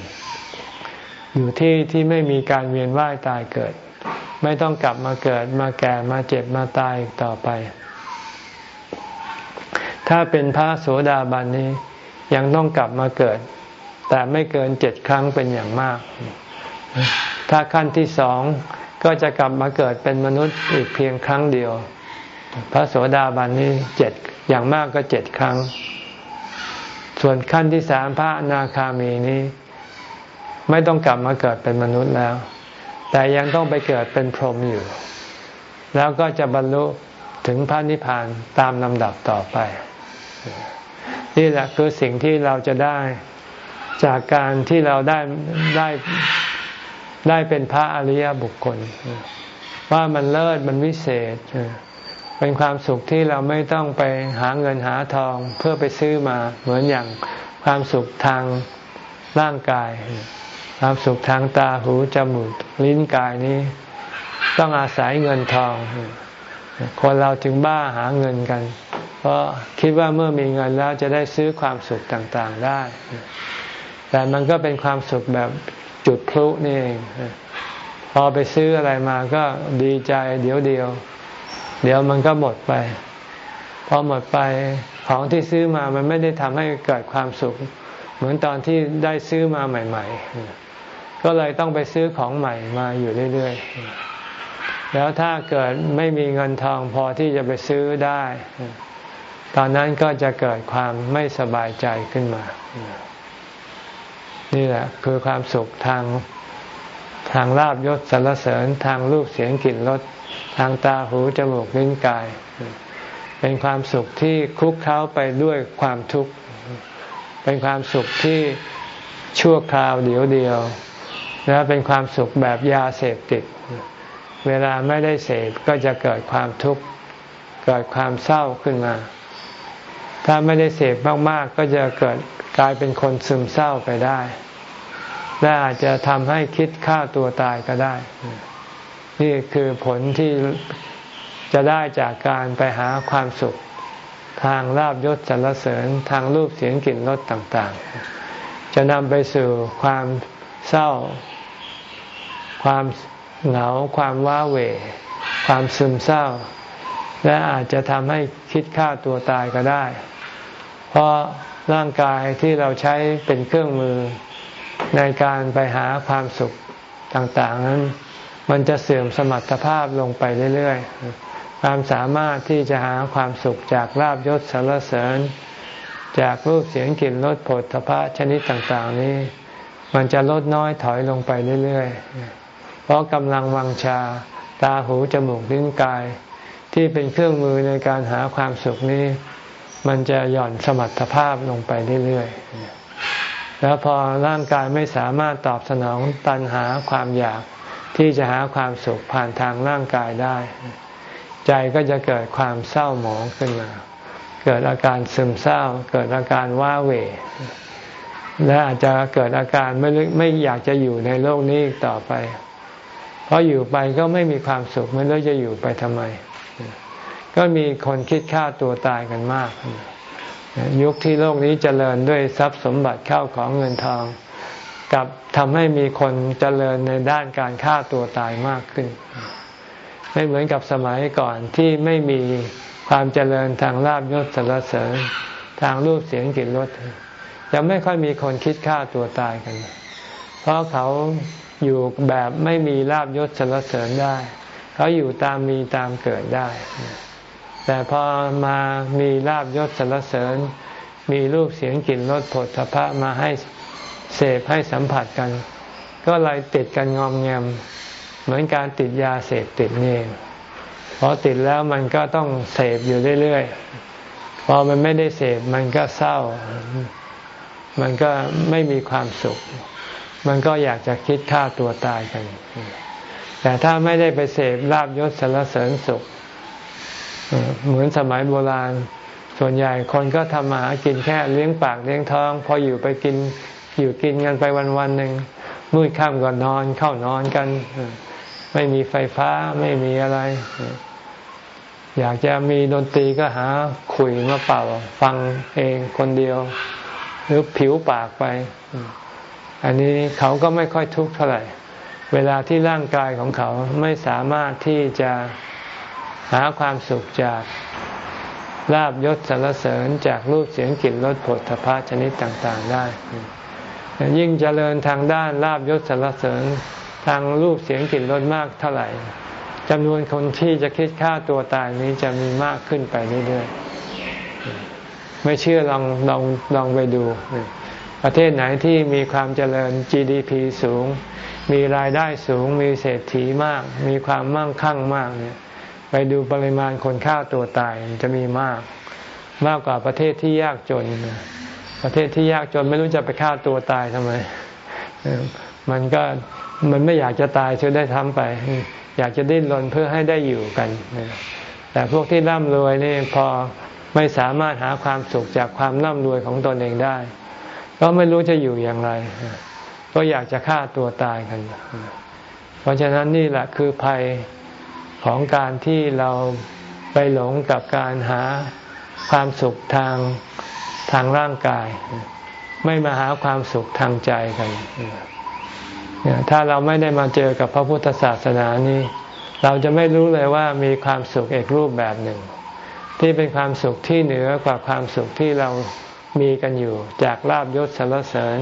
อยู่ที่ที่ไม่มีการเวียนว่ายตายเกิด ไม่ต้องกลับมาเกิดมาแก่มาเจ็บมาตายอีกต่อไป ถ้าเป็นพระโสดาบันนี้ยังต้องกลับมาเกิด แต่ไม่เกินเจ็ดครั้งเป็นอย่างมาก ถ้าขั้นที่สองก็จะกลับมาเกิดเป็นมนุษย์อีกเพียงครั้งเดียว พระโสดาบันนี้เจ็ดอย่างมากก็เจ็ดครั้ง ส่วนขั้นที่สามพระนาคามีนี้ ไม่ต้องกลับมาเกิดเป็นมนุษย์แล้ว แต่ยังต้องไปเกิดเป็นพรหมอยู่ แล้วก็จะบรรลุถึงพระนิพพานตามลำดับต่อไป นี่แหละคือสิ่งที่เราจะได้จากการที่เราได้ได้ได้เป็นพระอริยบุคคล ว่ามันเลิศมันวิเศษ เป็นความสุขที่เราไม่ต้องไปหาเงินหาทองเพื่อไปซื้อมาเหมือนอย่างความสุขทางร่างกาย ความสุขทางตาหูจมูกลิ้นกายนี้ ต้องอาศัยเงินทอง คนเราจึงบ้าหาเงินกัน ราะคิดว่าเมื่อมีเงินแล้วจะได้ซื้อความสุขต่างๆได้ แต่มันก็เป็นความสุขแบบจุดพลุนี่เองพอไปซื้ออะไรมาก็ดีใจเดี๋ยวเดียว เดี๋ยวมันก็หมดไป พอหมดไปของที่ซื้อมามันไม่ได้ทำให้เกิดความสุข เหมือนตอนที่ได้ซื้อมาใหม่ ๆ ก็เลยต้องไปซื้อของใหม่มาอยู่เรื่อยๆแล้วถ้าเกิดไม่มีเงินทองพอที่จะไปซื้อได้ ตอนนั้นก็จะเกิดความไม่สบายใจขึ้นมา นี่แหละคือความสุขทางทางลาบยศสรรเสริญทางรูปเสียงกลิ่นรสทางตาหูจมูกลิ้นกาย เป็นความสุขที่คุกเข้าไปด้วยความทุกข์ เป็นความสุขที่ชั่วคราวเดียวเดียวและเป็นความสุขแบบยาเสพติด เวลาไม่ได้เสพก็จะเกิดความทุกข์ เกิดความเศร้าขึ้นมา ถ้าไม่ได้เสพมากๆ ก็จะเกิดกลายเป็นคนซึมเศร้าไปได้ และอาจจะทำให้คิดฆ่าตัวตายก็ได้ นี่คือผลที่จะได้จากการไปหาความสุข ทางลาบยศสรรเสริญทางรูปเสียงกลิ่นรสต่างๆ จะนำไปสู่ความเศร้า ความเหงา ความว้าเหวความซึมเศร้า และอาจจะทำให้คิดฆ่าตัวตายก็ได้ เพราะร่างกายที่เราใช้เป็นเครื่องมือในการไปหาความสุขต่างๆนั้น มันจะเสื่อมสมรรถภาพลงไปเรื่อยๆ ความสามารถที่จะหาความสุขจากลาบยศสารเสริญ จากรูปเสียงกลิ่นรสผลทพะชนิดต่างๆ นี้ มันจะลดน้อยถอยลงไปเรื่อยๆ เพราะกำลังวังชาตาหูจมูกลิ้นกาย ที่เป็นเครื่องมือในการหาความสุขนี้ มันจะหย่อนสมรรถภาพลงไปเรื่อยๆ แล้วพอร่างกายไม่สามารถตอบสนองตันหาความอยากที่จะหาความสุขผ่านทางร่างกายได้ ใจก็จะเกิดความเศร้าหมองขึ้นมา เกิดอาการซึมเศร้า เกิดอาการว้าเหวและอาจจะเกิดอาการไม่ไม่อยากจะอยู่ในโลกนี้ต่อไป เพราะอยู่ไปก็ไม่มีความสุขไม่รู้จะอยู่ไปทำไม ก็มีคนคิดฆ่าตัวตายกันมาก ยุคที่โลกนี้เจริญด้วยทรัพย์สมบัติเข้าของเงินทอง กับทำให้มีคนเจริญในด้านการฆ่าตัวตายมากขึ้น ไม่เหมือนกับสมัยก่อนที่ไม่มีความเจริญทางลาบยศสรรเสริญทางรูปเสียงกลิ่นรสจะไม่ค่อยมีคนคิดฆ่าตัวตายกัน เพราะเขาอยู่แบบไม่มีลาบยศสรรเสริญได้ เขาอยู่ตามมีตามเกิดได้ แต่พอมามีลาบยศสรรเสริญ มีรูปเสียงกลิ่นรสผลพระมาให้เสพให้สัมผัสกัน ก็เลยติดกันงอมแงม เหมือนการติดยาเสพติดนี่พอติดแล้วมันก็ต้องเสพอยู่เรื่อยๆ พอมันไม่ได้เสพมันก็เศร้า มันก็ไม่มีความสุข มันก็อยากจะคิดฆ่าตัวตายกัน แต่ถ้าไม่ได้ไปเสพลาบยศสารเสริญสุข เหมือนสมัยโบราณ ส่วนใหญ่คนก็ทำมาหากินแค่เลี้ยงปากเลี้ยงท้อง พออยู่ไปกินอยู่กินกันไปวันวันหนึ่งมืดค่ำก็นอนเข้านอนกัน ไม่มีไฟฟ้าไม่มีอะไร อยากจะมีดนตรีก็หาคุยมาเป่า ฟังเองคนเดียว หรือผิวปากไป อันนี้เขาก็ไม่ค่อยทุกข์เท่าไหร่ เวลาที่ร่างกายของเขาไม่สามารถที่จะ หาความสุขจากลาบยศสรรเสริญจากรูปเสียงกลิ่นรสผลทพะชนิดต่างๆได้ ยิ่งเจริญทางด้านลาบยศสรรเสริญทางรูปเสียงกลิ่นรสมากเท่าไหร่จำนวนคนที่จะคิดฆ่าตัวตายนี้จะมีมากขึ้นไปเรื่อยๆไม่เชื่อลองลองลองไปดู ประเทศไหนที่มีความเจริญ GDP สูง มีรายได้สูง มีเศรษฐีมาก มีความมั่งคั่งมากเนี่ย ไปดูปริมาณคนฆ่าตัวตายจะมีมาก มากกว่าประเทศที่ยากจน ประเทศที่ยากจนไม่รู้จะไปฆ่าตัวตายทำไม มันก็มันไม่อยากจะตายจะได้ทำไป อยากจะดิ้นรนเพื่อให้ได้อยู่กัน แต่พวกที่ร่ำรวยนี่พอไม่สามารถหาความสุขจากความร่ำรวยของตนเองได้ ก็ไม่รู้จะอยู่อย่างไร ก็อยากจะฆ่าตัวตายกัน เพราะฉะนั้นนี่แหละคือภัย ของการที่เราไปหลงกับการหาความสุขทางทางร่างกาย ไม่มาหาความสุขทางใจกันถ้าเราไม่ได้มาเจอกับพระพุทธศาสนานี้ เราจะไม่รู้เลยว่ามีความสุขเอกรูปแบบหนึ่ง ที่เป็นความสุขที่เหนือกว่าความสุขที่เรามีกันอยู่ จากลาบยศสารเสริญ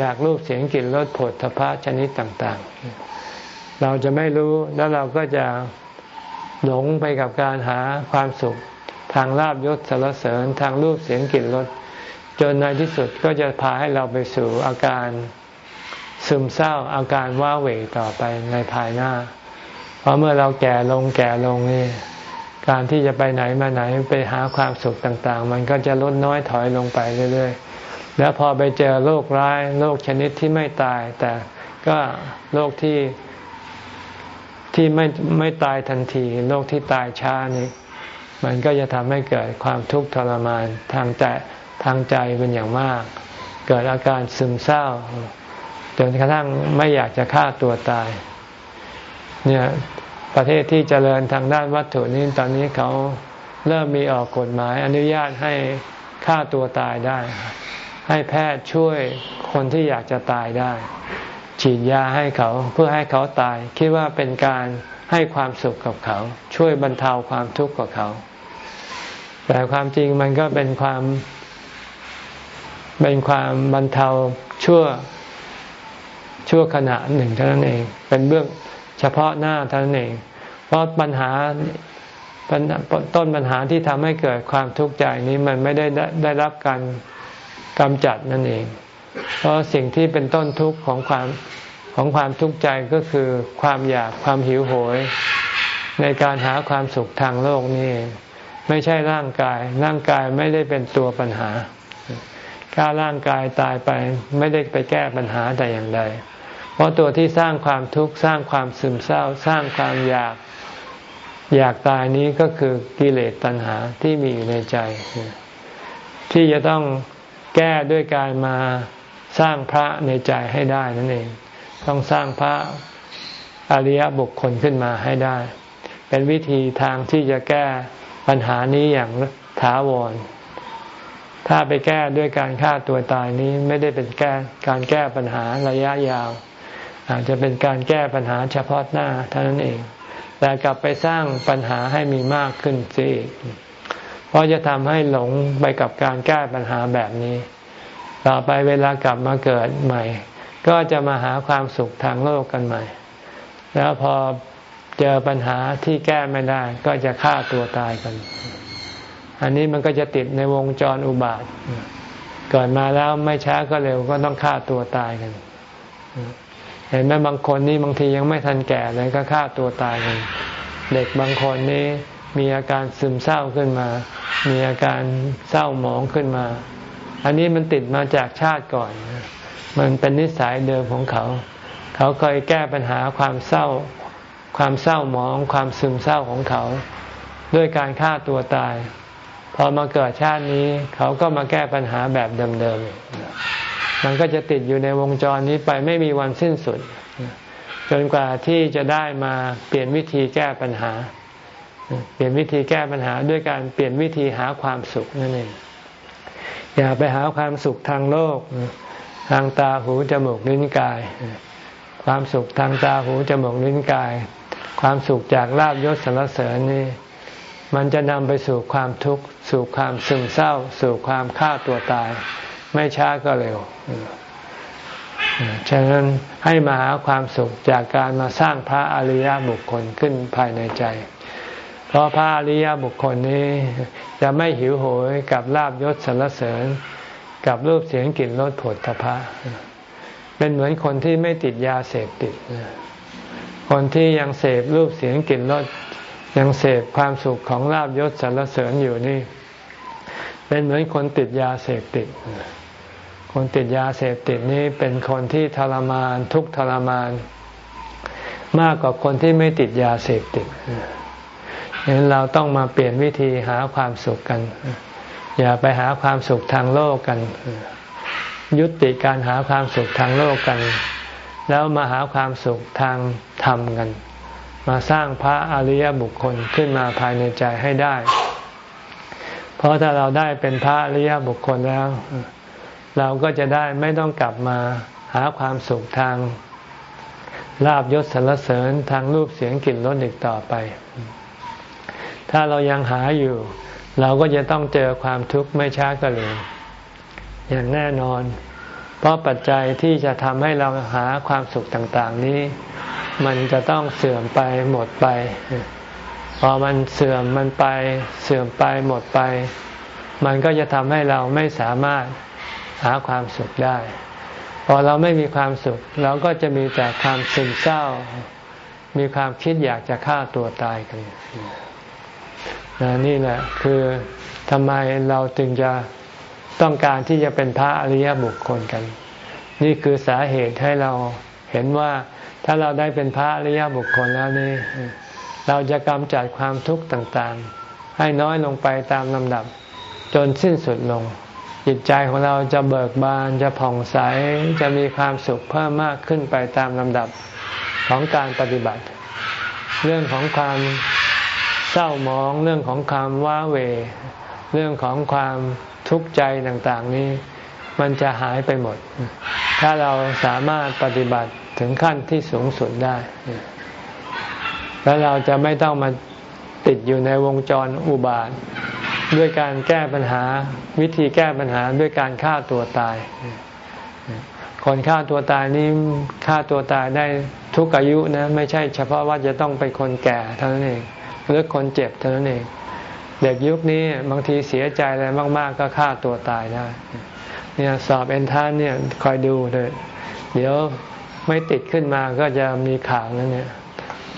จากรูปเสียงกลิ่นรสผลทพะชนิดต่าง ๆ เราจะไม่รู้แล้วเราก็จะ หลงไปกับการหาความสุข ทางลาบยศสารเสริญทางรูปเสียงกลิ่นรสจนในที่สุดก็จะพาให้เราไปสู่อาการซึมเศร้าอาการว้าเหวต่อไปในภายหน้า เพราะเมื่อเราแก่ลงแก่ลงนี่การที่จะไปไหนมาไหนไปหาความสุขต่าง ๆ มันก็จะลดน้อยถอยลงไปเรื่อยๆ แล้วพอไปเจอโรคร้ายโรคชนิดที่ไม่ตาย แต่ก็โรคที่ ที่ไม่ไม่ตายทันที โรคที่ตายช้านี่มันก็จะทำให้เกิดความทุกข์ทรมานทางใจทางใจเป็นอย่างมาก เกิดอาการซึมเศร้า จนกระทั่งไม่อยากจะฆ่าตัวตาย เนี่ยประเทศที่เจริญทางด้านวัตถุนี้ตอนนี้เขาเริ่มมีออกกฎหมายอนุญาตให้ฆ่าตัวตายได้ ให้แพทย์ช่วยคนที่อยากจะตายได้ ฉีดยาให้เขาเพื่อให้เขาตาย คิดว่าเป็นการให้ความสุขกับเขา ช่วยบรรเทาความทุกข์กับเขา แต่ความจริงมันก็เป็นความ เป็นความบรรเทาชั่วชั่วขณะหนึ่งเท่านั้นเอง เป็นเบื้องเฉพาะหน้าเท่านั้นเอง เพราะปัญหาต้นปัญหาที่ทำให้เกิดความทุกข์ใจนี้มันไม่ได้ได้รับการกำจัดนั่นเอง เพราะสิ่งที่เป็นต้นทุกข์ของความของความทุกข์ใจก็คือความอยากความหิวโหย ในการหาความสุขทางโลกนี่ไม่ใช่ร่างกาย ร่างกายไม่ได้เป็นตัวปัญหาถ้าร่างกายตายไปไม่ได้ไปแก้ปัญหาแต่อย่างใด เพราะตัวที่สร้างความทุกข์สร้างความซึมเศร้า สร้างความอยากอยากตายนี้ก็คือกิเลสตัณหาที่มีอยู่ในใจ ที่จะต้องแก้ด้วยการมา สร้างพระในใจให้ได้นั่นเอง ต้องสร้างพระอริยบุคคลขึ้นมาให้ได้ เป็นวิธีทางที่จะแก้ปัญหานี้อย่างถาวร ถ้าไปแก้ด้วยการฆ่าตัวตายนี้ไม่ได้เป็นแก้การแก้ปัญหาระยะยาว อาจจะเป็นการแก้ปัญหาเฉพาะหน้าเท่านั้นเอง แต่กลับไปสร้างปัญหาให้มีมากขึ้นสิเพราะจะทำให้หลงไปกับการแก้ปัญหาแบบนี้ ต่อไปเวลากลับมาเกิดใหม่ ก็จะมาหาความสุขทางโลกกันใหม่ แล้วพอเจอปัญหาที่แก้ไม่ได้ ก็จะฆ่าตัวตายกัน อันนี้มันก็จะติดในวงจรอุบาทเกิดมาแล้วไม่ช้าก็เร็วก็ต้องฆ่าตัวตายกัน เห็นไหมบางคนนี่บางทียังไม่ทันแก่เลยก็ฆ่าตัวตายกันเด็กบางคนนี่มีอาการซึมเศร้าขึ้นมา มีอาการเศร้าหมองขึ้นมา อันนี้มันติดมาจากชาติก่อน มันเป็นนิสัยเดิมของเขา เขาเคยแก้ปัญหาความเศร้า ความเศร้าหมอง ความซึมเศร้าของเขา ด้วยการฆ่าตัวตาย พอมาเกิดชาตินี้ เขาก็มาแก้ปัญหาแบบเดิมๆ มันก็จะติดอยู่ในวงจรนี้ไปไม่มีวันสิ้นสุด จนกว่าที่จะได้มาเปลี่ยนวิธีแก้ปัญหา เปลี่ยนวิธีแก้ปัญหาด้วยการเปลี่ยนวิธีหาความสุขนั่นเอง อย่าไปหาความสุขทางโลก ทางตาหูจมูกลิ้นกาย ความสุขทางตาหูจมูกลิ้นกาย ความสุขจากลาบยศสรรเสริญนี่มันจะนำไปสู่ความทุกข์สู่ความซึมเศร้า สู่ความฆ่าตัวตาย ไม่ช้าก็เร็วฉะนั้นให้มาหาความสุขจากการมาสร้างพระอริยบุคคลขึ้นภายในใจ เพราะพระอริยบุคคลนี้จะไม่หิวโหยกับลาบยศสรรเสริญ กับรูปเสียงกลิ่นรสผลทพะเป็นเหมือนคนที่ไม่ติดยาเสพติด คนที่ยังเสพรูปเสียงกลิ่นรสยังเสพความสุขของลาบยศสรรเสริญอยู่นี่ เป็นเหมือนคนติดยาเสพติดคคนติดยาเสพติดนี้เป็นคนที่ทรมานทุกทรมาน มากกว่าคนที่ไม่ติดยาเสพติด ฉะนั้นเราต้องมาเปลี่ยนวิธีหาความสุขกัน อย่าไปหาความสุขทางโลกกัน ยุติการหาความสุขทางโลกกัน แล้วมาหาความสุขทางธรรมกัน มาสร้างพระอริยบุคคลขึ้นมาภายในใจให้ได้ เพราะถ้าเราได้เป็นพระอริยบุคคลแล้ว เราก็จะได้ไม่ต้องกลับมาหาความสุขทางลาบยศสรรเสริญทางรูปเสียงกลิ่นรสอีกต่อไป ถ้าเรายังหาอยู่ เราก็จะต้องเจอความทุกข์ไม่ช้าก็เร็วอย่างแน่นอน เพราะปัจจัยที่จะทำให้เราหาความสุขต่างๆนี้ มันจะต้องเสื่อมไปหมดไป พอมันเสื่อมมันไปเสื่อมไปหมดไป มันก็จะทำให้เราไม่สามารถหาความสุขได้ พอเราไม่มีความสุข เราก็จะมีแต่ความซึมเศร้า มีความคิดอยากจะฆ่าตัวตายกัน นี่แหละคือทำไมเราจึงจะต้องการที่จะเป็นพระอริยบุคคลกัน นี่คือสาเหตุให้เราเห็นว่าถ้าเราได้เป็นพระอริยบุคคลแล้วนี่เราจะกำจัดความทุกข์ต่างๆ ให้น้อยลงไปตามลำดับ จนสิ้นสุดลง จิตใจของเราจะเบิกบานจะผ่องใสจะมีความสุขเพิ่มมากขึ้นไปตามลำดับของการปฏิบัติ เรื่องของความ เศร้าหมองเรื่องของความว้าเหวเรื่องของความทุกข์ใจต่างๆนี้ มันจะหายไปหมด ถ้าเราสามารถปฏิบัติถึงขั้นที่สูงสุดได้ แล้วเราจะไม่ต้องมาติดอยู่ในวงจรอุบาท ด้วยการแก้ปัญหาวิธีแก้ปัญหาด้วยการฆ่าตัวตาย คนฆ่าตัวตายนี้ฆ่าตัวตายได้ทุกอายุนะ ไม่ใช่เฉพาะว่าจะต้องเป็นคนแก่เท่านั้นเอง หรือคนเจ็บเท่านั้นเอง เด็กยุคนี้บางทีเสียใจอะไรมาก ๆ ก็ฆ่าตัวตายได้เนี่ยสอบเอนทานเนี่ยคอยดูเลยเดี๋ยวไม่ติดขึ้นมาก็จะมีข่าวนั้นเนี่ย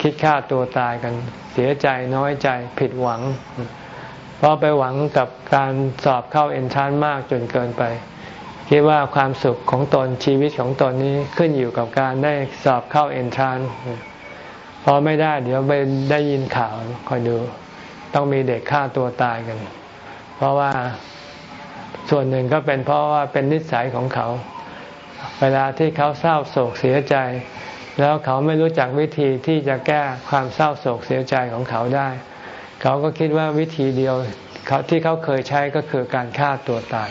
คิดฆ่าตัวตายกัน เสียใจน้อยใจผิดหวัง เพราะไปหวังกับการสอบเข้าเอนทานมากจนเกินไป คิดว่าความสุขของตนชีวิตของตนนี้ขึ้นอยู่กับการได้สอบเข้าเอนทาน พอไม่ได้ เดี๋ยวไปได้ยินข่าวคอยดู ต้องมีเด็กฆ่าตัวตายกัน เพราะว่าส่วนหนึ่งก็เป็นเพราะว่าเป็นนิสัยของเขา เวลาที่เขาเศร้าโศกเสียใจ แล้วเขาไม่รู้จักวิธีที่จะแก้ความเศร้าโศกเสียใจของเขาได้ เขาก็คิดว่าวิธีเดียวเขาที่เขาเคยใช้ก็คือการฆ่าตัวตาย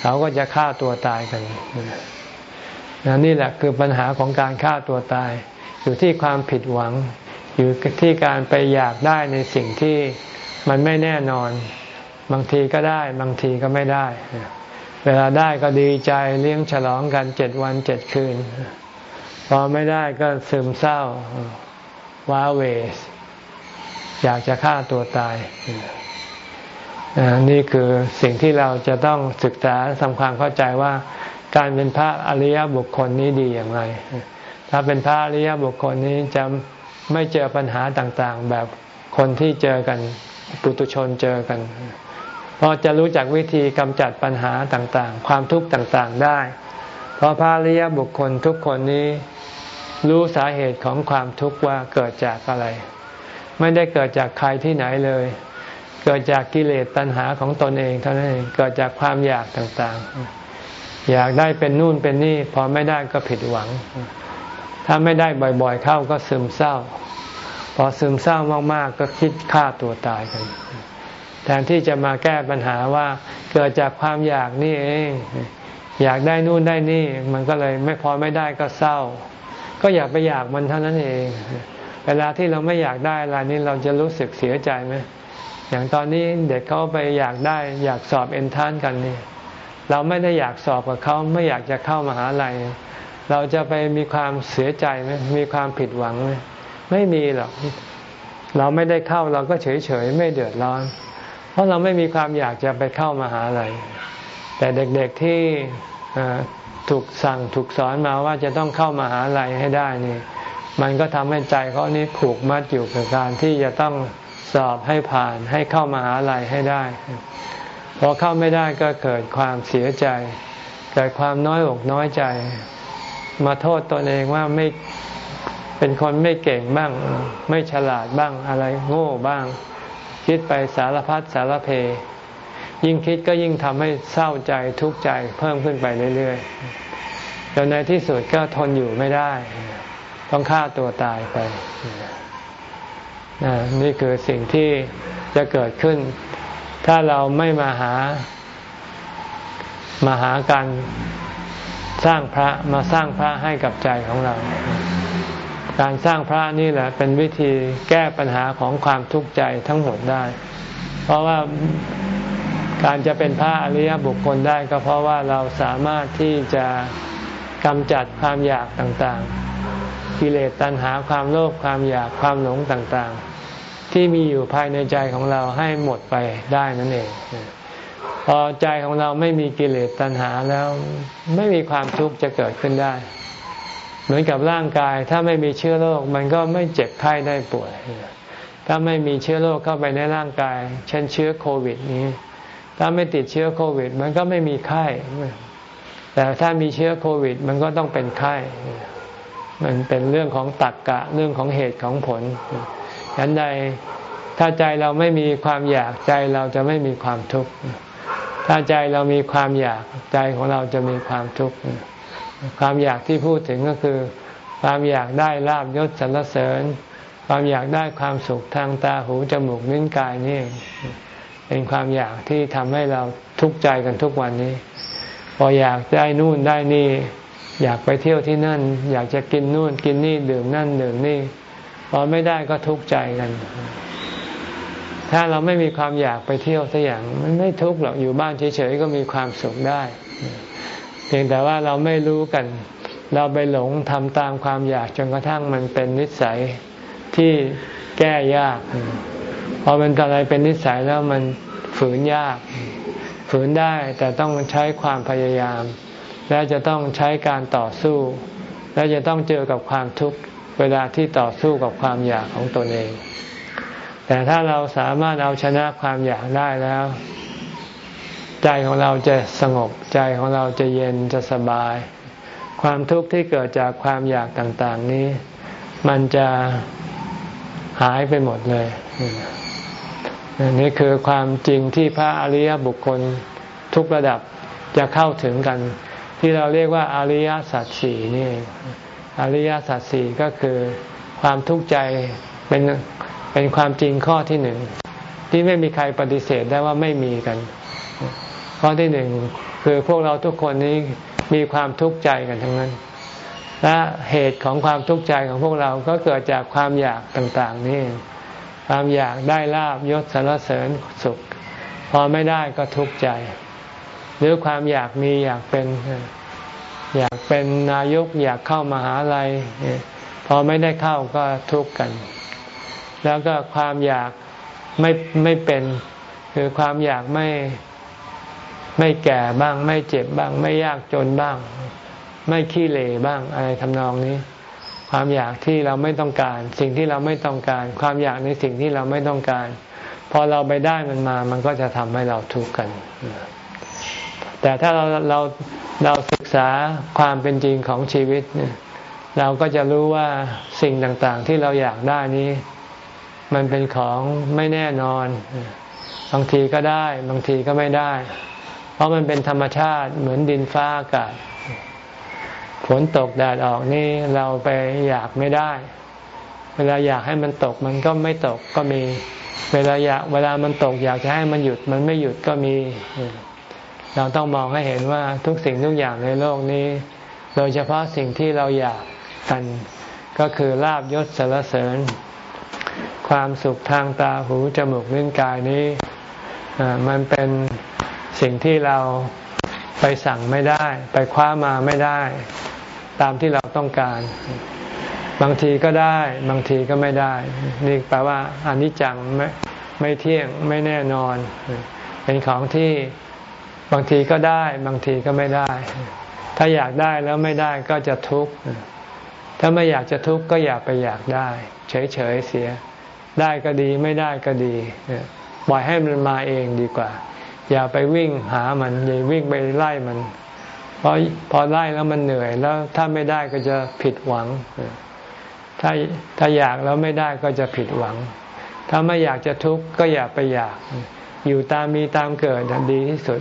เขาก็จะฆ่าตัวตายกันนี่แหละคือปัญหาของการฆ่าตัวตาย อยู่ที่ความผิดหวัง อยู่ที่การไปอยากได้ในสิ่งที่มันไม่แน่นอน บางทีก็ได้ บางทีก็ไม่ได้ เวลาได้ก็ดีใจเลี้ยงฉลองกันเจ็ดวันเจ็ดคืน พอไม่ได้ก็ซึมเศร้าว้าเวส อยากจะฆ่าตัวตายนี่คือสิ่งที่เราจะต้องศึกษาทำความเข้าใจว่าการเป็นพระอริยบุคคลนี้ดีอย่างไร ถ้าเป็นพระอริยบุคคลนี้จะไม่เจอปัญหาต่างๆ แบบคนที่เจอกันปุตุชนเจอกัน เพราะจะรู้จักวิธีกำจัดปัญหาต่างๆ ความทุกข์ต่างๆได้ เพราะพระอริยบุคคลทุกคนนี้รู้สาเหตุของความทุกข์ว่าเกิดจากอะไร ไม่ได้เกิดจากใครที่ไหนเลย เกิดจากกิเลสตัณหาของตนเองเท่านั้นเองเกิดจากความอยากต่างๆ อยากได้เป็นนู่นเป็นนี่พอไม่ได้ก็ผิดหวัง ถ้าไม่ได้บ่อยๆเข้าก็ซึมเศร้า พอซึมเศร้ามากๆก็คิดฆ่าตัวตายกันแทนที่จะมาแก้ปัญหาว่าเกิดจากความอยากนี่เอง อยากได้นู่นได้นี่ มันก็เลยไม่พอไม่ได้ก็เศร้า ก็อยากไปอยากมันเท่านั้นเอง เวลาที่เราไม่อยากได้อะไรนี้เราจะรู้สึกเสียใจไหมอย่างตอนนี้เด็กเขาไปอยากได้อยากสอบเอนทานกันนี่ เราไม่ได้อยากสอบกับเขาไม่อยากจะเข้ามาหาลัย เราจะไปมีความเสียใจไหมมีความผิดหวังไหมไม่มีหรอกเราไม่ได้เข้าเราก็เฉยเฉยไม่เดือดร้อน เพราะเราไม่มีความอยากจะไปเข้ามาหาอะไรแต่เด็กๆที่ถูกสั่งถูกสอนมาว่าจะต้องเข้ามาหาอะไรให้ได้นี่ มันก็ทำให้ใจเขานี้ผูกมัดอยู่กับการที่จะต้องสอบให้ผ่านให้เข้ามาหาอะไรให้ได้ พอเข้าไม่ได้ก็เกิดความเสียใจ เกิดความน้อยอกน้อยใจ มาโทษตนเองว่าไม่เป็นคนไม่เก่งบ้าง ไม่ฉลาดบ้างอะไรโง่บ้าง คิดไปสารพัดสารเพ ยิ่งคิดก็ยิ่งทำให้เศร้าใจทุกข์ใจเพิ่มขึ้นไปเรื่อยๆจนในที่สุดก็ทนอยู่ไม่ได้ ต้องฆ่าตัวตายไปนี่คือสิ่งที่จะเกิดขึ้น ถ้าเราไม่มาหามาหาการ สร้างพระมาสร้างพระให้กับใจของเรา การสร้างพระนี่แหละเป็นวิธีแก้ปัญหาของความทุกข์ใจทั้งหมดได้ เพราะว่าการจะเป็นพระอริยบุคคลได้ก็เพราะว่าเราสามารถที่จะกำจัดความอยากต่างๆ กิเลสตัณหาความโลภความอยากความหลงต่างๆ ที่มีอยู่ภายในใจของเราให้หมดไปได้นั่นเอง พอใจของเราไม่มีกิเลสตัณหาแล้วไม่มีความทุกข์จะเกิดขึ้นได้ เหมือนกับร่างกายถ้าไม่มีเชื้อโรคมันก็ไม่เจ็บไข้ได้ป่วย ถ้าไม่มีเชื้อโรคเข้าไปในร่างกาย เช่นเชื้อโควิดนี้ ถ้าไม่ติดเชื้อโควิด มันก็ไม่มีไข้ แต่ถ้ามีเชื้อโควิด มันก็ต้องเป็นไข้ มันเป็นเรื่องของตักกะเรื่องของเหตุของผลยันใดถ้าใจเราไม่มีความอยากใจเราจะไม่มีความทุกข์ ถ้าใจเรามีความอยากใจของเราจะมีความทุกข์ความอยากที่พูดถึงก็คือ ความอยากได้ลาบยศสรรเสริญ ความอยากได้ความสุขทางตาหูจมูกนิ้นกายนี่เป็นความอยากที่ทำให้เราทุกข์ใจกันทุกวันนี้ พออยากได้นู่นได้นี่ อยากไปเที่ยวที่นั่น อยากจะกินนู่นกินนี่ดื่มนั่นดื่มนี่พอไม่ได้ก็ทุกข์ใจกัน ถ้าเราไม่มีความอยากไปเที่ยวสักอย่าง มันไม่ทุกข์หรอกอยู่บ้านเฉยๆก็มีความสุขได้ เพียงแต่ว่าเราไม่รู้กัน เราไปหลงทำตามความอยากจนกระทั่งมันเป็นนิสัยที่แก้ยากพอมันอะไรเป็นนิสัยแล้วมันฝืนยาก ฝืนได้แต่ต้องใช้ความพยายาม และจะต้องใช้การต่อสู้ และจะต้องเจอกับความทุกข์เวลาที่ต่อสู้กับความอยากของตนเอง แต่ถ้าเราสามารถเอาชนะความอยากได้แล้ว ใจของเราจะสงบใจของเราจะเย็นจะสบาย ความทุกข์ที่เกิดจากความอยากต่าง ๆ นี้ มันจะหายไปหมดเลยนี่คือความจริงที่พระอริยบุคคลทุกระดับจะเข้าถึงกัน ที่เราเรียกว่าอริยสัจสี่นี่อริยสัจสี่ก็คือความทุกข์ใจเป็น เป็นความจริงข้อที่หนึ่งที่ไม่มีใครปฏิเสธได้ว่าไม่มีกัน ข้อที่หนึ่งคือพวกเราทุกคนนี้มีความทุกข์ใจกันทั้งนั้น และเหตุของความทุกข์ใจของพวกเราก็เกิดจากความอยากต่างๆนี่ ความอยากได้ลาบยศสารเสริญสุข พอไม่ได้ก็ทุกข์ใจ หรือความอยากมีอยากเป็น อยากเป็นนายกอยากเข้ามาหาลัยพอไม่ได้เข้าก็ทุกข์กัน แล้วก็ความอยากไม่ไม่เป็น คือความอยากไม่ไม่แก่บ้าง ไม่เจ็บบ้าง ไม่ยากจนบ้าง ไม่ขี้เหร่บ้างอะไรทำนองนี้ ความอยากที่เราไม่ต้องการ สิ่งที่เราไม่ต้องการ ความอยากในสิ่งที่เราไม่ต้องการพอเราไปได้มันมา มันก็จะทำให้เราทุกข์กัน แต่ถ้าเราเราเราศึกษาความเป็นจริงของชีวิตเนี่ยเราก็จะรู้ว่าสิ่งต่างๆ ที่เราอยากได้นี้ มันเป็นของไม่แน่นอน บางทีก็ได้ บางทีก็ไม่ได้ เพราะมันเป็นธรรมชาติเหมือนดินฟ้าอากาศฝนตกแดดออกนี่เราไปอยากไม่ได้ เวลาอยากให้มันตกมันก็ไม่ตกก็มี เวลาอยากเวลามันตกอยากจะให้มันหยุดมันไม่หยุดก็มี เราต้องมองให้เห็นว่าทุกสิ่งทุกอย่างในโลกนี้ โดยเฉพาะสิ่งที่เราอยากกัน ก็คือลาบยศสารเสริญ ความสุขทางตาหูจมูกลิ้นกายนี้มันเป็นสิ่งที่เราไปสั่งไม่ได้ ไปคว้ามาไม่ได้ ตามที่เราต้องการ บางทีก็ได้ บางทีก็ไม่ได้ นี่แปลว่าอนิจจังไม่ไม่เที่ยงไม่แน่นอน เป็นของที่บางทีก็ได้ บางทีก็ไม่ได้ ถ้าอยากได้แล้วไม่ได้ก็จะทุกข์ถ้าไม่อยากจะทุกข์ก็อย่าไปอยากได้ เฉยๆเสีย ได้ก็ดีไม่ได้ก็ดีปล่อยให้มันมาเองดีกว่า อย่าไปวิ่งหามัน อย่าวิ่งไปไล่มันพอพอได้แล้วมันเหนื่อยแล้วถ้าไม่ได้ก็จะผิดหวัง ถ้าถ้าอยากแล้วไม่ได้ก็จะผิดหวัง ถ้าไม่อยากจะทุกข์ก็อย่าไปอยาก อยู่ตามมีตามเกิดดีที่สุด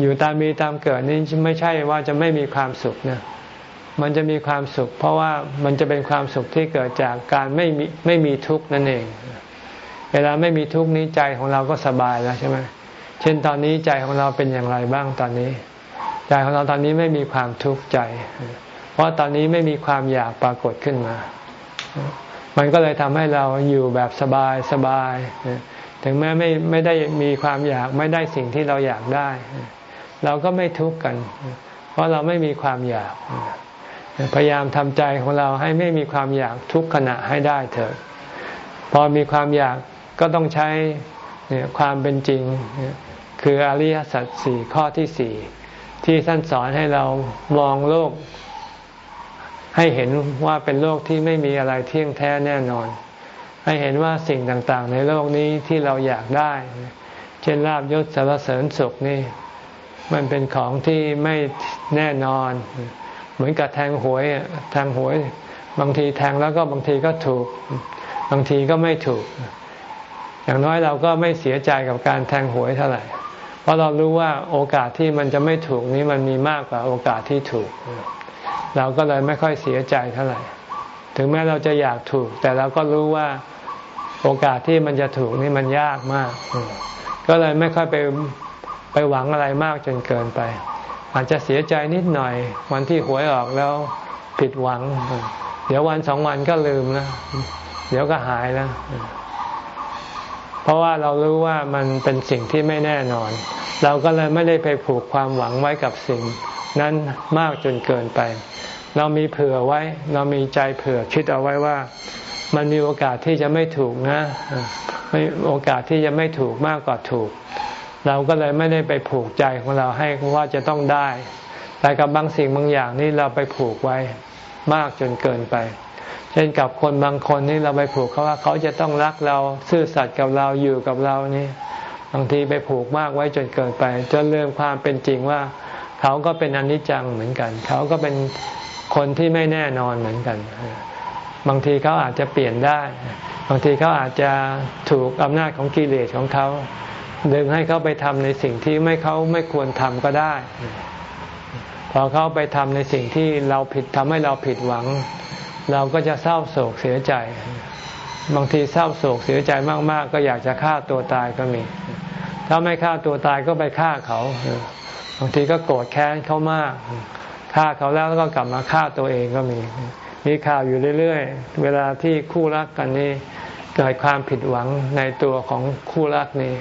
อยู่ตามมีตามเกิดนี่ไม่ใช่ว่าจะไม่มีความสุขนะ มันจะมีความสุข เพราะว่ามันจะเป็นความสุขที่เกิดจากการไม่มีไม่มีทุกข์นั่นเอง เวลาไม่มีทุกข์นี้ใจของเราก็สบายแล้วใช่ไหมเช่นตอนนี้ใจของเราเป็นอย่างไรบ้างตอนนี้ ใจของเราตอนนี้ไม่มีความทุกข์ใจ เพราะตอนนี้ไม่มีความอยากปรากฏขึ้นมา มันก็เลยทำให้เราอยู่แบบสบายสบาย ถึงแม้ไม่ไม่ได้มีความอยากไม่ได้สิ่งที่เราอยากได้ เราก็ไม่ทุกข์กัน เพราะเราไม่มีความอยาก พยายามทำใจของเราให้ไม่มีความอยากทุกขณะให้ได้เถิดพอมีความอยากก็ต้องใช้ความเป็นจริง คืออริยสัจสี่ข้อที่สี่ที่ท่านสอนให้เรามองโลก ให้เห็นว่าเป็นโลกที่ไม่มีอะไรเที่ยงแท้แน่นอน ให้เห็นว่าสิ่งต่างๆ ในโลกนี้ที่เราอยากได้ เช่นลาบยศสารเสริญสุขนี่ มันเป็นของที่ไม่แน่นอน เหมือนกับแทงหวยแทงหวย บางทีแทงแล้วก็บางทีก็ถูก บางทีก็ไม่ถูก อย่างน้อยเราก็ไม่เสียใจกับการแทงหวยเท่าไหร่ เพราะเรารู้ว่าโอกาสที่มันจะไม่ถูกนี้มันมีมากกว่าโอกาสที่ถูก เราก็เลยไม่ค่อยเสียใจเท่าไหร่ ถึงแม้เราจะอยากถูก แต่เราก็รู้ว่าโอกาสที่มันจะถูกนี่มันยากมาก ก็เลยไม่ค่อยไปไปหวังอะไรมากจนเกินไป อาจจะเสียใจนิดหน่อย วันที่หวยออกแล้วผิดหวัง เดี๋ยววันสองวันก็ลืมแล้วเดี๋ยวก็หายแล้วเพราะว่าเรารู้ว่ามันเป็นสิ่งที่ไม่แน่นอน เราก็เลยไม่ได้ไปผูกความหวังไว้กับสิ่ง นั้นมากจนเกินไป เรามีเผื่อไว้ เรามีใจเผื่อคิดเอาไว้ว่า มันมีโอกาสที่จะไม่ถูกนะไม่โอกาสที่จะไม่ถูกมากกว่าถูก เราก็เลยไม่ได้ไปผูกใจของเราให้ว่าจะต้องได้ แต่กับบางสิ่งบางอย่างนี่เราไปผูกไว้มากจนเกินไป เช่นกับคนบางคนนี่เราไปผูกเขาว่าเขาจะต้องรักเราซื่อสัตย์กับเราอยู่กับเรานี่บางทีไปผูกมากไว้จนเกินไป จนเรื่องความเป็นจริงว่า เขาก็เป็นอนิจจังเหมือนกัน เขาก็เป็นคนที่ไม่แน่นอนเหมือนกัน บางทีเขาอาจจะเปลี่ยนได้ บางทีเขาอาจจะถูกอำนาจของกิเลสของเขา ดึงให้เขาไปทำในสิ่งที่ไม่เขาไม่ควรทำก็ได้ พอเขาไปทำในสิ่งที่เราผิดทำให้เราผิดหวัง เราก็จะเศร้าโศกเสียใจ บางทีเศร้าโศกเสียใจมาก ๆ ก็อยากจะฆ่าตัวตายก็มี ถ้าไม่ฆ่าตัวตายก็ไปฆ่าเขาบางทีก็โกรธแค้นเขามากฆ่าเขาแล้วก็กลับมาฆ่าตัวเองก็มี มีข่าวอยู่เรื่อย ๆ เวลาที่คู่รักกันนี่เกิดความผิดหวังในตัวของคู่รักนี้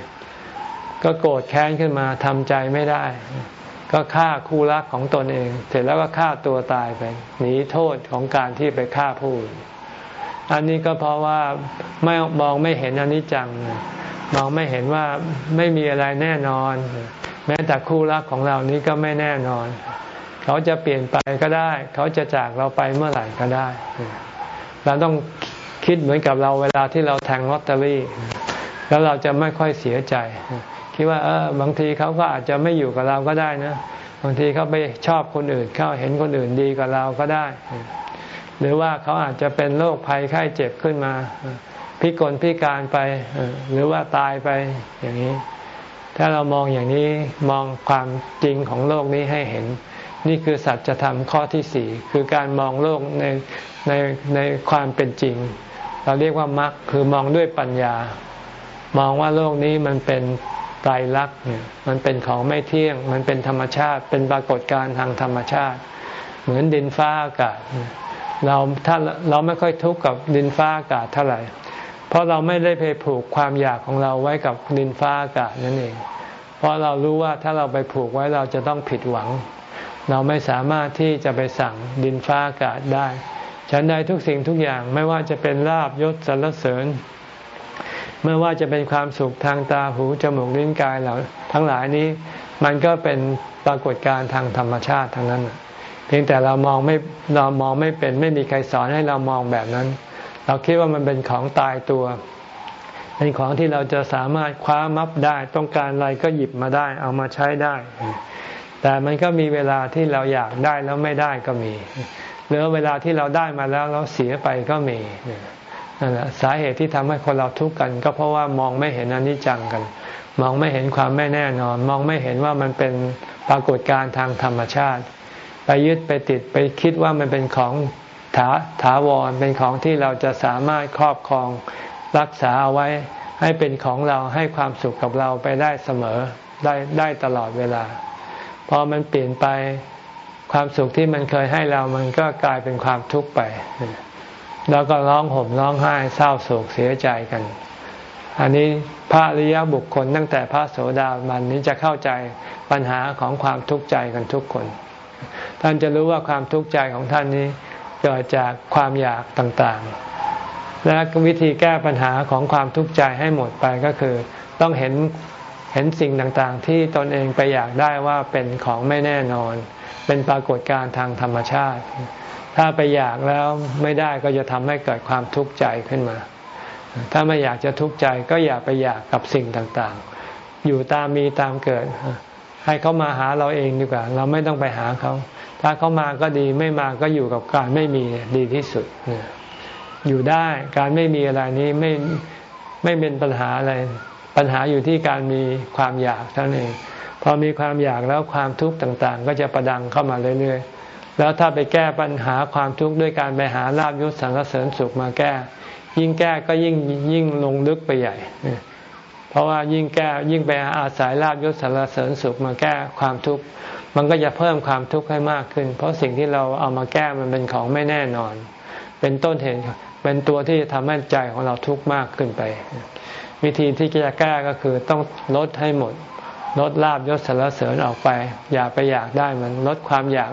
ก็โกรธแค้นขึ้นมาทำใจไม่ได้ ก็ฆ่าคู่รักของตนเอง เสร็จแล้วก็ฆ่าตัวตายไปหนีโทษของการที่ไปฆ่าผู้อื่นอันนี้ก็เพราะว่าไม่มองไม่เห็นอนิจจัง มองไม่เห็นว่าไม่มีอะไรแน่นอน แม้แต่คู่รักของเรานี้ก็ไม่แน่นอน เขาจะเปลี่ยนไปก็ได้ เขาจะจากเราไปเมื่อไหร่ก็ได้ เราต้องคิดเหมือนกับเราเวลาที่เราแทงลอตเตอรี่ แล้วเราจะไม่ค่อยเสียใจ คิดว่าเออบางทีเขาก็อาจจะไม่อยู่กับเราก็ได้นะ บางทีเขาไปชอบคนอื่นเขาเห็นคนอื่นดีกว่าเราก็ได้ หรือว่าเขาอาจจะเป็นโรคภัยไข้เจ็บขึ้นมา พิกลพิการไปหรือว่าตายไปอย่างนี้ ถ้าเรามองอย่างนี้มองความจริงของโลกนี้ให้เห็น นี่คือสัจธรรมข้อที่สี่คือการมองโลกในในในความเป็นจริง เราเรียกว่ามรรคคือมองด้วยปัญญามองว่าโลกนี้มันเป็น ไตรลักษณ์เนี่ยมันเป็นของไม่เที่ยง มันเป็นธรรมชาติ เป็นปรากฏการณ์ทางธรรมชาติ เหมือนดินฟ้าอากาศ เราถ้าเราไม่ค่อยทุกข์กับดินฟ้าอากาศเท่าไหร่ เพราะเราไม่ได้ไปผูกความอยากของเราไว้กับดินฟ้าอากาศนั่นเอง เพราะเรารู้ว่าถ้าเราไปผูกไว้เราจะต้องผิดหวัง เราไม่สามารถที่จะไปสั่งดินฟ้าอากาศได้ ฉันใดทุกสิ่งทุกอย่างไม่ว่าจะเป็นลาบยศสรรเสริญ ไม่ว่าจะเป็นความสุขทางตาหูจมูกลิ้นกายเราทั้งหลายนี้ มันก็เป็นปรากฏการณ์ทางธรรมชาติทั้งนั้น เพียงแต่เรามองไม่เรามองไม่เป็นไม่มีใครสอนให้เรามองแบบนั้น เราคิดว่ามันเป็นของตายตัว เป็นของที่เราจะสามารถคว้ามับได้ ต้องการอะไรก็หยิบมาได้ เอามาใช้ได้ แต่มันก็มีเวลาที่เราอยากได้แล้วไม่ได้ก็มีหรือเวลาที่เราได้มาแล้วเราเสียไปก็มีนั่ นแหละสาเหตุที่ทำให้คนเราทุกข์กัน ก็เพราะว่ามองไม่เห็นอนิจจังกัน มองไม่เห็นความไม่แน่นอน มองไม่เห็นว่ามันเป็นปรากฏการณ์ทางธรรมชาติ ไปยึดไปติดไปคิดว่ามันเป็นของถาถาวรเป็นของที่เราจะสามารถครอบครองรักษาเอาไว้ให้เป็นของเราให้ความสุขกับเราไปได้เสมอได้ได้ตลอดเวลา พอมันเปลี่ยนไปความสุขที่มันเคยให้เรามันก็กลายเป็นความทุกข์ไป แล้วก็ร้องห่มร้องไห้เศร้าโศกเสียใจกัน อันนี้พระริยบุคคลตั้งแต่พระโสดาบันนี้จะเข้าใจปัญหาของความทุกข์ใจกันทุกคน ท่านจะรู้ว่าความทุกข์ใจของท่านนี้เกิดจากความอยากต่างๆ และวิธีแก้ปัญหาของความทุกข์ใจให้หมดไปก็คือ ต้องเห็นเห็นสิ่งต่างๆ ที่ตนเองไปอยากได้ว่าเป็นของไม่แน่นอน เป็นปรากฏการณ์ทางธรรมชาติ ถ้าไปอยากแล้วไม่ได้ก็จะทำให้เกิดความทุกข์ใจขึ้นมา ถ้าไม่อยากจะทุกข์ใจก็อย่าไปอยากกับสิ่งต่างๆ อยู่ตามมีตามเกิด ให้เขามาหาเราเองดีกว่า เราไม่ต้องไปหาเขา ถ้าเขามาก็ดีไม่มาก็อยู่กับการไม่มีดีที่สุด อยู่ได้การไม่มีอะไรนี้ไม่ไม่เป็นปัญหาอะไร ปัญหาอยู่ที่การมีความอยากเท่านั้นเอง พอมีความอยากแล้วความทุกข์ต่างๆ ก็จะประดังเข้ามาเรื่อยๆ แล้วถ้าไปแก้ปัญหาความทุกข์ด้วยการไปหาลาบยศสรรเสริญสุขมาแก้ ยิ่งแก้ก็ยิ่งยิ่งลงลึกไปใหญ่ เพราะว่ายิ่งแก้ยิ่งไปอาศัยลาบยศสรรเสริญสุขมาแก้ความทุกข์มันก็จะเพิ่มความทุกข์ให้มากขึ้น เพราะสิ่งที่เราเอามาแก้มันเป็นของไม่แน่นอน เป็นต้นเหตุเป็นตัวที่จะทำให้ใจของเราทุกข์มากขึ้นไป วิธีที่จะแก้ก็คือต้องลดให้หมด ลดลาบยศสารเสริญออกไป อย่าไปอยากได้มันลดความอยาก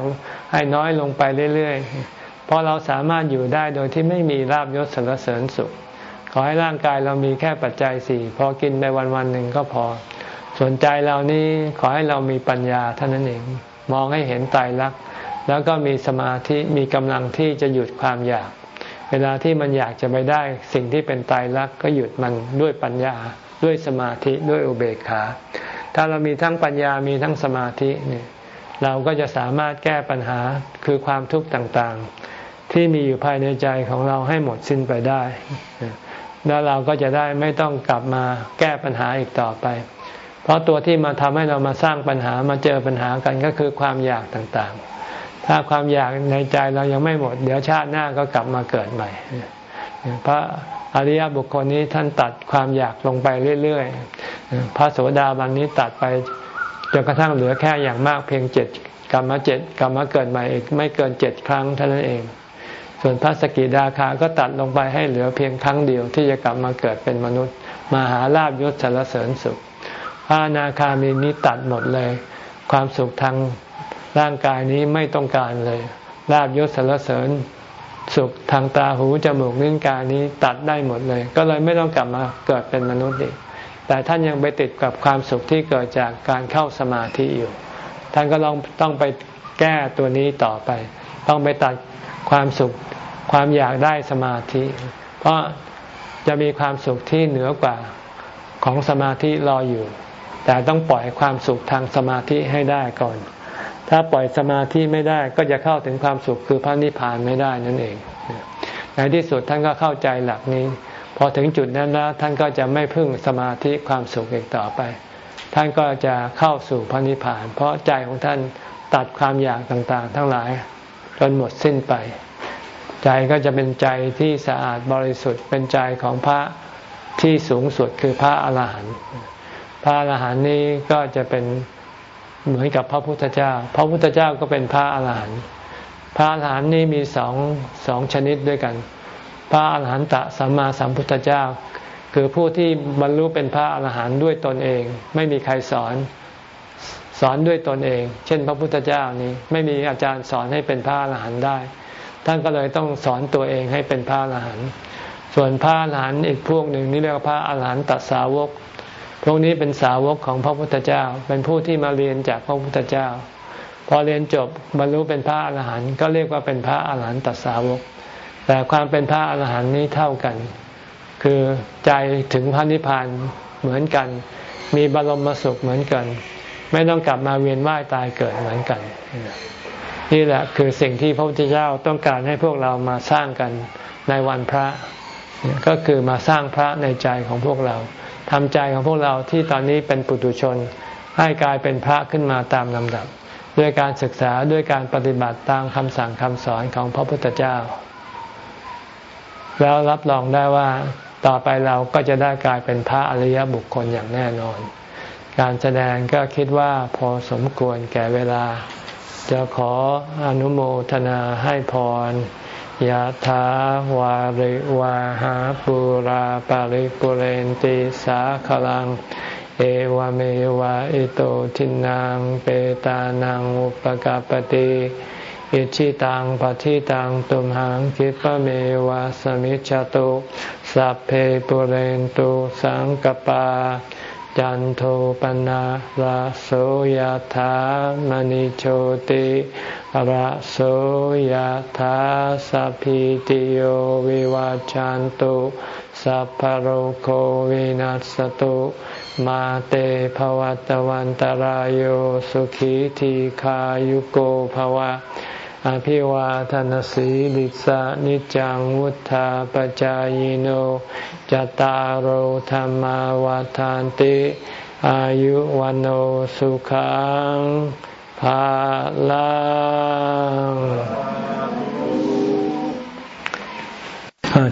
ให้น้อยลงไปเรื่อยๆเพราะเราสามารถอยู่ได้โดยที่ไม่มีลาบยศสารเสริญสุข ขอให้ร่างกายเรามีแค่ปัจจัยสี่พอกินไปวันวันหนึ่งก็พอ ส่วนใจเรานี่ขอให้เรามีปัญญาเท่านั้นเองมองให้เห็นตายรักแล้วก็มีสมาธิมีกำลังที่จะหยุดความอยาก เวลาที่มันอยากจะไปได้สิ่งที่เป็นตายรักก็หยุดมันด้วยปัญญาด้วยสมาธิด้วยอุเบกขา ถ้าเรามีทั้งปัญญามีทั้งสมาธิเนี่ยเราก็จะสามารถแก้ปัญหาคือความทุกข์ต่างๆ ที่มีอยู่ภายในใจของเราให้หมดสิ้นไปได้ แล้วเราก็จะได้ไม่ต้องกลับมาแก้ปัญหาอีกต่อไป เพราะตัวที่มาทำให้เรามาสร้างปัญหามาเจอปัญหากันก็คือความอยากต่างๆ ถ้าความอยากในใจเรายังไม่หมด เดี๋ยวชาติหน้าก็กลับมาเกิดใหม่ พระอริยบุคคลนี้ท่านตัดความอยากลงไปเรื่อยๆ พระโสดาบันนี้ตัดไปจนกระทั่งเหลือแค่อย่างมากเพียงเจ็ดกรรมเจ็ดกรรมเกิดใหม่อีกไม่เกินเจ็ดครั้งเท่านั้นเอง ส่วนพระสกิดาคาก็ตัดลงไปให้เหลือเพียงครั้งเดียวที่จะกลับมาเกิดเป็นมนุษย์มาหาลาบยศสารเสริญสุข พระนาคามีนี้ตัดหมดเลย ความสุขทางร่างกายนี้ไม่ต้องการเลยลาบยศสารเสริญ สุขทางตาหูจมูกนิ้วกายนี้ตัดได้หมดเลย ก็เลยไม่ต้องกลับมาเกิดเป็นมนุษย์อีกแต่ท่านยังไปติดกับความสุขที่เกิดจากการเข้าสมาธิอยู่ ท่านก็ลองต้องไปแก้ตัวนี้ต่อไป ต้องไปตัดความสุขความอยากได้สมาธิ เพราะจะมีความสุขที่เหนือกว่าของสมาธิรออยู่ แต่ต้องปล่อยความสุขทางสมาธิให้ได้ก่อน ถ้าปล่อยสมาธิไม่ได้ก็จะเข้าถึงความสุขคือพระนิพพานไม่ได้นั่นเอง ในที่สุดท่านก็เข้าใจหลักนี้ พอถึงจุดนั้นแล้วท่านก็จะไม่พึ่งสมาธิความสุขอีกต่อไป ท่านก็จะเข้าสู่พระนิพพาน เพราะใจของท่านตัดความอยากต่างๆ ทั้งหลายจนหมดสิ้นไป ใจก็จะเป็นใจที่สะอาดบริสุทธิ์เป็นใจของพระที่สูงสุดคือพระอรหันต์พระอรหันต์นี้ก็จะเป็น เหมือนกับพระพุทธเจ้า พระพุทธเจ้าก็เป็นพระอาหารหันต์พระอาหารหันต์นี้มีสองสองชนิดด้วยกัน พระอาหารหันตสัมมาสัมพุทธเจ้า คือผู้ที่บรรลุเป็นพระอาหารหันต์ด้วยตนเอง ไม่มีใครสอนสอนด้วยตนเอง เช่น พระพุทธเจ้านี้ไม่มีอาจารย์สอนให้เป็นพระอาหารหันต์ได้ ท่านก็เลยต้องสอนตัวเองให้เป็นพระอาหารหันต์ส่วนพระอาหารหันต์อีกพวกหนึ่งนี่เรียกว่าพระอาหารหันตสาวก พวกนี้เป็นสาวกของพระพุทธเจ้า เป็นผู้ที่มาเรียนจากพระพุทธเจ้า พอเรียนจบบรรลุเป็นพระอรหันต์ก็เรียกว่าเป็นพระอรหันตสาวก แต่ความเป็นพระอรหันต์นี้เท่ากัน คือใจถึงพระนิพพานเหมือนกัน มีบรมสุขเหมือนกัน ไม่ต้องกลับมาเวียนว่ายตายเกิดเหมือนกัน นี่แหละคือสิ่งที่พระพุทธเจ้าต้องการให้พวกเรามาสร้างกันในวันพระ ก็คือมาสร้างพระในใจของพวกเรา ทำใจของพวกเราที่ตอนนี้เป็นปุถุชน ให้กลายเป็นพระขึ้นมาตามลำดับ ด้วยการศึกษาด้วยการปฏิบัติตามคำสั่งคำสอนของพระพุทธเจ้า แล้วรับรองได้ว่าต่อไปเราก็จะได้กลายเป็นพระอริยบุคคลอย่างแน่นอน การแสดงก็คิดว่าพอสมควรแก่เวลา จะขออนุโมทนาให้พร ยะถาวาริวาหาปุราปาริปุเรนติสาขลัง เอวเมวะอิโตทินังเปตานังอุปกาปติอิชิตังปฏิตังตุมหังคิปะเมวะสมิจจตุสัพเพปุเรนตุสังกปา จันโทปนะระโสยธามณิโชติระโสยธาสัพพิติโยวิวาจันตุสัพพโรโควินัสตุมาเตภวัตวันตารโยสุขีทีขายุโกภวะ อภิวาทนสีลิสานิจังวุธาปจายโนจตารโหธรรมวาทานติ อายุวันโอสุขังภาลัง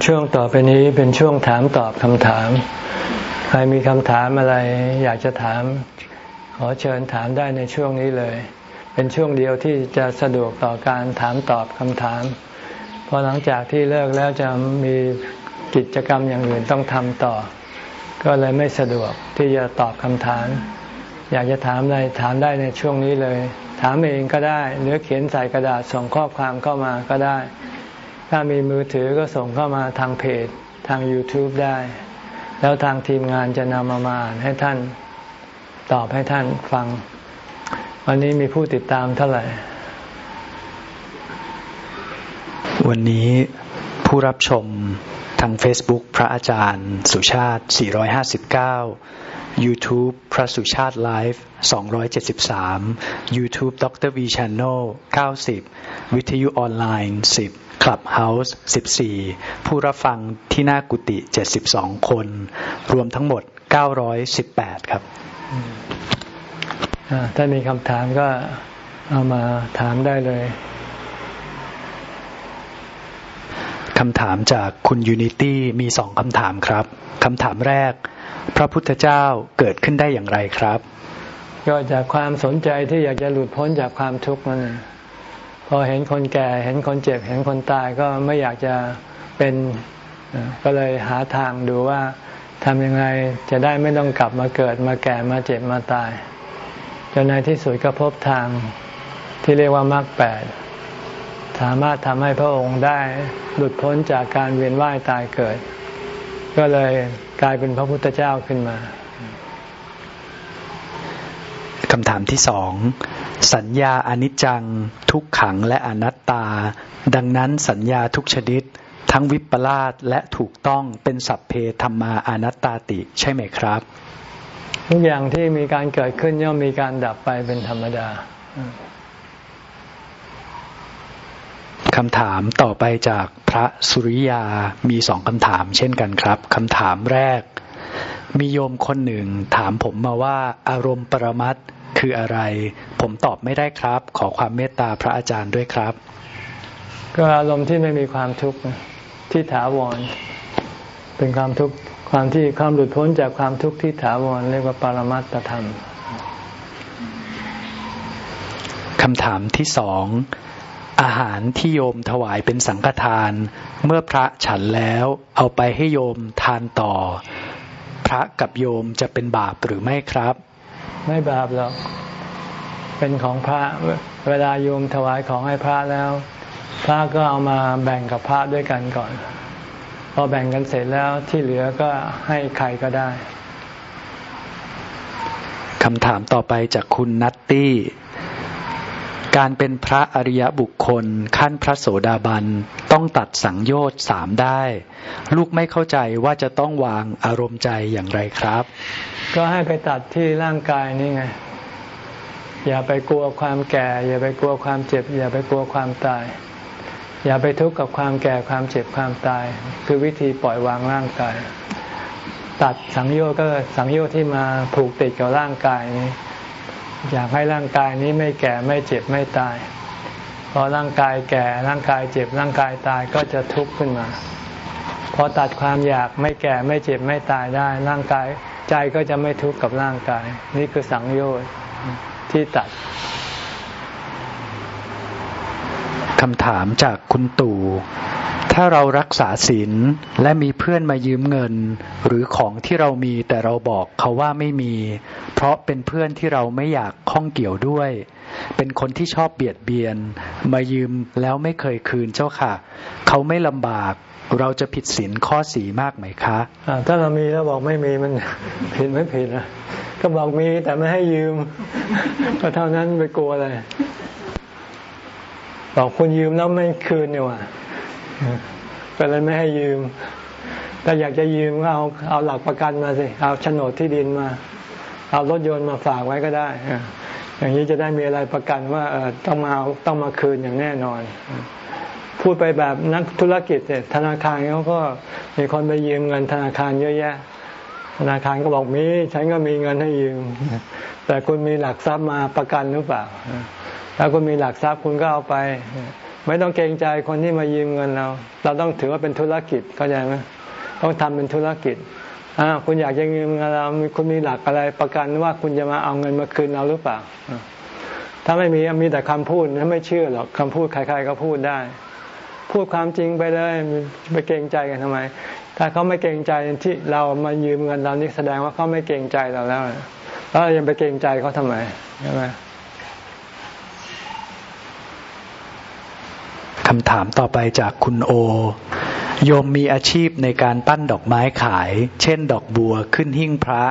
ช่วงต่อไปนี้เป็นช่วงถามตอบคำถาม ใครมีคำถามอะไรอยากจะถาม ขอเชิญถามได้ในช่วงนี้เลย เป็นช่วงเดียวที่จะสะดวกต่อการถามตอบคำถาม เพราะหลังจากที่เลิกแล้วจะมีกิจกรรมอย่างอื่นต้องทำต่อ ก็เลยไม่สะดวกที่จะตอบคำถาม อยากจะถามอะไรถามได้ในช่วงนี้เลย ถามเองก็ได้ หรือเขียนใส่กระดาษส่งข้อความเข้ามาก็ได้ ถ้ามีมือถือก็ส่งเข้ามาทางเพจทาง YouTube ได้ แล้วทางทีมงานจะนำมามาอ่านให้ท่านตอบให้ท่านฟัง วันนี้มีผู้ติดตามเท่าไหร่ วันนี้ผู้รับชมทาง Facebook พระอาจารย์ สุชาติ 459 YouTube พระสุชาติไลฟ์273 YouTube ดร V Channel 90 วิทยุออนไลน์ 10 Clubhouse 14 ผู้รับฟังที่หน้ากุฏิ72 คน รวมทั้งหมด 918 ครับ ถ้ามีคำถามก็เอามาถามได้เลยคำถามจากคุณยูนิตี้มีสองคำถามครับคำถามแรก พระพุทธเจ้าเกิดขึ้นได้อย่างไรครับ ก็จากความสนใจที่อยากจะหลุดพ้นจากความทุกข์นั่นเองพอเห็นคนแก่ เห็นคนเจ็บ เห็นคนตายก็ไม่อยากจะเป็นก็เลยหาทางดูว่าทำยังไงจะได้ไม่ต้องกลับมาเกิดมาแก่มาเจ็บมาตาย จนในที่สุดก็พบทางที่เรียกว่ามรรคแปดสามารถทำให้พระองค์ได้หลุดพ้นจากการเวียนว่ายตายเกิด ก็เลยกลายเป็นพระพุทธเจ้าขึ้นมาคำถามที่สองสัญญาอนิจจัง ทุกขังและอนัตตา ดังนั้นสัญญาทุกชนิด ทั้งวิปลาสและถูกต้องเป็นสัพเพธรรมาอนัตตาติใช่ไหมครับ ทุกอย่างที่มีการเกิดขึ้นย่อมมีการดับไปเป็นธรรมดาคำถามต่อไปจากพระสุริยามีสองคำถามเช่นกันครับคำถามแรก มีโยมคนหนึ่งถามผมมาว่าอารมณ์ปรมัตคืออะไร ผมตอบไม่ได้ครับ ขอความเมตตาพระอาจารย์ด้วยครับ ก็อารมณ์ที่ไม่มีความทุกข์ที่ถาวร เป็นความทุกข์ ความที่ความหลุดพ้นจากความทุกข์ที่ถาวรเรียกว่าปรมัตธรรมคำถามที่สองอาหารที่โยมถวายเป็นสังฆทาน เมื่อพระฉันแล้วเอาไปให้โยมทานต่อ พระกับโยมจะเป็นบาปหรือไม่ครับ ไม่บาปหรอกเป็นของพระเวลาโยมถวายของให้พระแล้ว พระก็เอามาแบ่งกับพระด้วยกันก่อน พอแบ่งกันเสร็จแล้วที่เหลือก็ให้ใครก็ได้คำถามต่อไปจากคุณนัตตี้ การเป็นพระอริยบุคคลขั้นพระโสดาบันต้องตัดสังโยชน์สามได้ ลูกไม่เข้าใจว่าจะต้องวางอารมณ์ใจอย่างไรครับ ก็ให้ไปตัดที่ร่างกายนี่ไง อย่าไปกลัวความแก่ อย่าไปกลัวความเจ็บ อย่าไปกลัวความตาย อย่าไปทุกข์กับความแก่ความเจ็บความตาย คือวิธีปล่อยวางร่างกาย ตัดสังโยชน์ก็สังโยชน์ที่มาผูกติดกับร่างกายนี้ อยากให้ร่างกายนี้ไม่แก่ไม่เจ็บไม่ตาย พอร่างกายแก่ร่างกายเจ็บร่างกายตายก็จะทุกข์ขึ้นมา พอตัดความอยากไม่แก่ไม่เจ็บไม่ตายได้ ร่างกายใจก็จะไม่ทุกข์กับร่างกาย นี่คือสังโยชน์ที่ตัด คำถามจากคุณตู่ ถ้าเรารักษาศีลและมีเพื่อนมายืมเงิน หรือของที่เรามีแต่เราบอกเขาว่าไม่มี เพราะเป็นเพื่อนที่เราไม่อยากข้องเกี่ยวด้วย เป็นคนที่ชอบเบียดเบียน มายืมแล้วไม่เคยคืนเจ้าค่ะ เขาไม่ลำบากเราจะผิดศีลข้อสีมากไหมคะะถ้าเรามีแล้วบอกไม่มีมันผิดไม่ผิดนะก็บอกมีแต่ไม่ให้ยืมก็เท่านั้นไปกลัวอะไร บอกคุณยืมแล้วไม่คืนเนี่ยว่ะก็เลยไม่ให้ยืม ถ้าอยากจะยืมก็เอาเอาหลักประกันมาสิ เอาโฉนดที่ดินมา เอารถยนต์มาฝากไว้ก็ได้ อย่างนี้จะได้มีอะไรประกันว่าต้องมาต้องมาคืนอย่างแน่นอน พูดไปแบบนักธุรกิจเนี่ยธนาคารเขาก็มีคนไปยืมเงินธนาคารเยอะแยะ ธนาคารก็บอกมีฉันก็มีเงินให้ยืม แต่คุณมีหลักทรัพย์มาประกันหรือเปล่า ถ้าคุณมีหลักทรัพย์คุณก็เอาไป ไม่ต้องเกรงใจคนที่มายืมเงินเรา เราต้องถือว่าเป็นธุรกิจเข้าใจไหมต้องทำเป็นธุรกิจอ่าคุณอยากจะยืมเงินเราคุณมีหลักอะไรประกันว่าคุณจะมาเอาเงินมาคืนเราหรือเปล่าถ้าไม่มีมีแต่คำพูดถ้าไม่เชื่อหรอกคำพูดใครๆก็พูดได้ พูดความจริงไปเลยไปเกรงใจกันทำไม ถ้าเขาไม่เกรงใจที่เรามายืมเงินเรานี่แสดงว่าเขาไม่เกรงใจเราแล้วแล้วยังไปเกรงใจเขาทำไมใช่ไหม คำถามต่อไปจากคุณโอ โยมมีอาชีพในการปั้นดอกไม้ขาย เช่น ดอกบัวขึ้นหิ้งพระ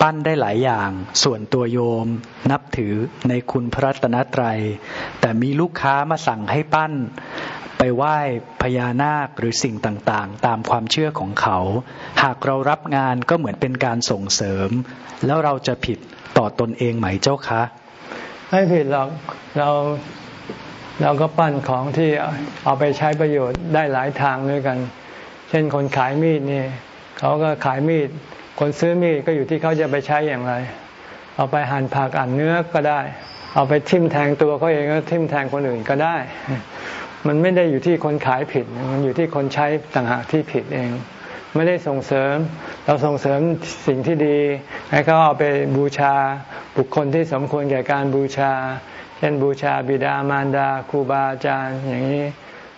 ปั้นได้หลายอย่าง ส่วนตัวโยมนับถือในคุณพระรัตนตรัย แต่มีลูกค้ามาสั่งให้ปั้น ไปไหว้พญานาคหรือสิ่งต่างๆ ตามความเชื่อของเขา หากเรารับงานก็เหมือนเป็นการส่งเสริม แล้วเราจะผิดต่อตนเองไหมเจ้าคะ ไม่ผิดหรอกเรา เราก็ปั้นของที่เอาไปใช้ประโยชน์ได้หลายทางด้วยกัน เช่นคนขายมีดนี่เขาก็ขายมีด คนซื้อมีดก็อยู่ที่เขาจะไปใช้อย่างไร เอาไปหั่นผักอั่นเนื้อก็ได้ เอาไปทิ่มแทงตัวเขาเองก็ทิ่มแทงคนอื่นก็ได้ มันไม่ได้อยู่ที่คนขายผิด มันอยู่ที่คนใช้ต่างหากที่ผิดเอง ไม่ได้ส่งเสริม เราส่งเสริมสิ่งที่ดี ให้เขาเอาไปบูชาบุคคลที่สมควรแก่การบูชา ช่นบูชาบิดามารดาครูบาอาจารย์อย่างนี้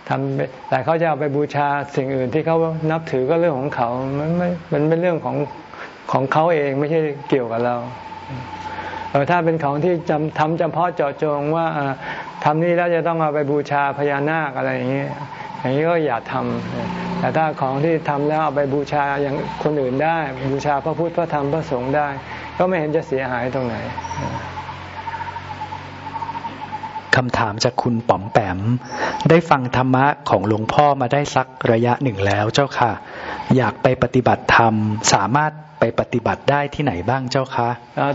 ทำแต่เขาจะเอาไปบูชาสิ่งอื่นที่เขานับถือก็เรื่องของเขามันไม่มันเป็นเรื่องของของเขาเองไม่ใช่เกี่ยวกับเราเออถ้าเป็นของที่จำทำจำเพาะเจาะจงว่าทำนี้แล้วจะต้องเอาไปบูชาพญานาคอะไรอย่างนี้อย่างนี้ก็อย่าทำแต่ถ้าของที่ทำแล้วเอาไปบูชาอย่างคนอื่นได้ บูชาพระพุทธพระธรรมพระสงฆ์ได้ ก็ไม่เห็นจะเสียหายตรงไหน คำถามจากคุณป๋อมแปม ได้ฟังธรรมะของหลวงพ่อมาได้สักระยะหนึ่งแล้วเจ้าค่ะ อยากไปปฏิบัติธรรม สามารถไปปฏิบัติได้ที่ไหนบ้างเจ้าคะ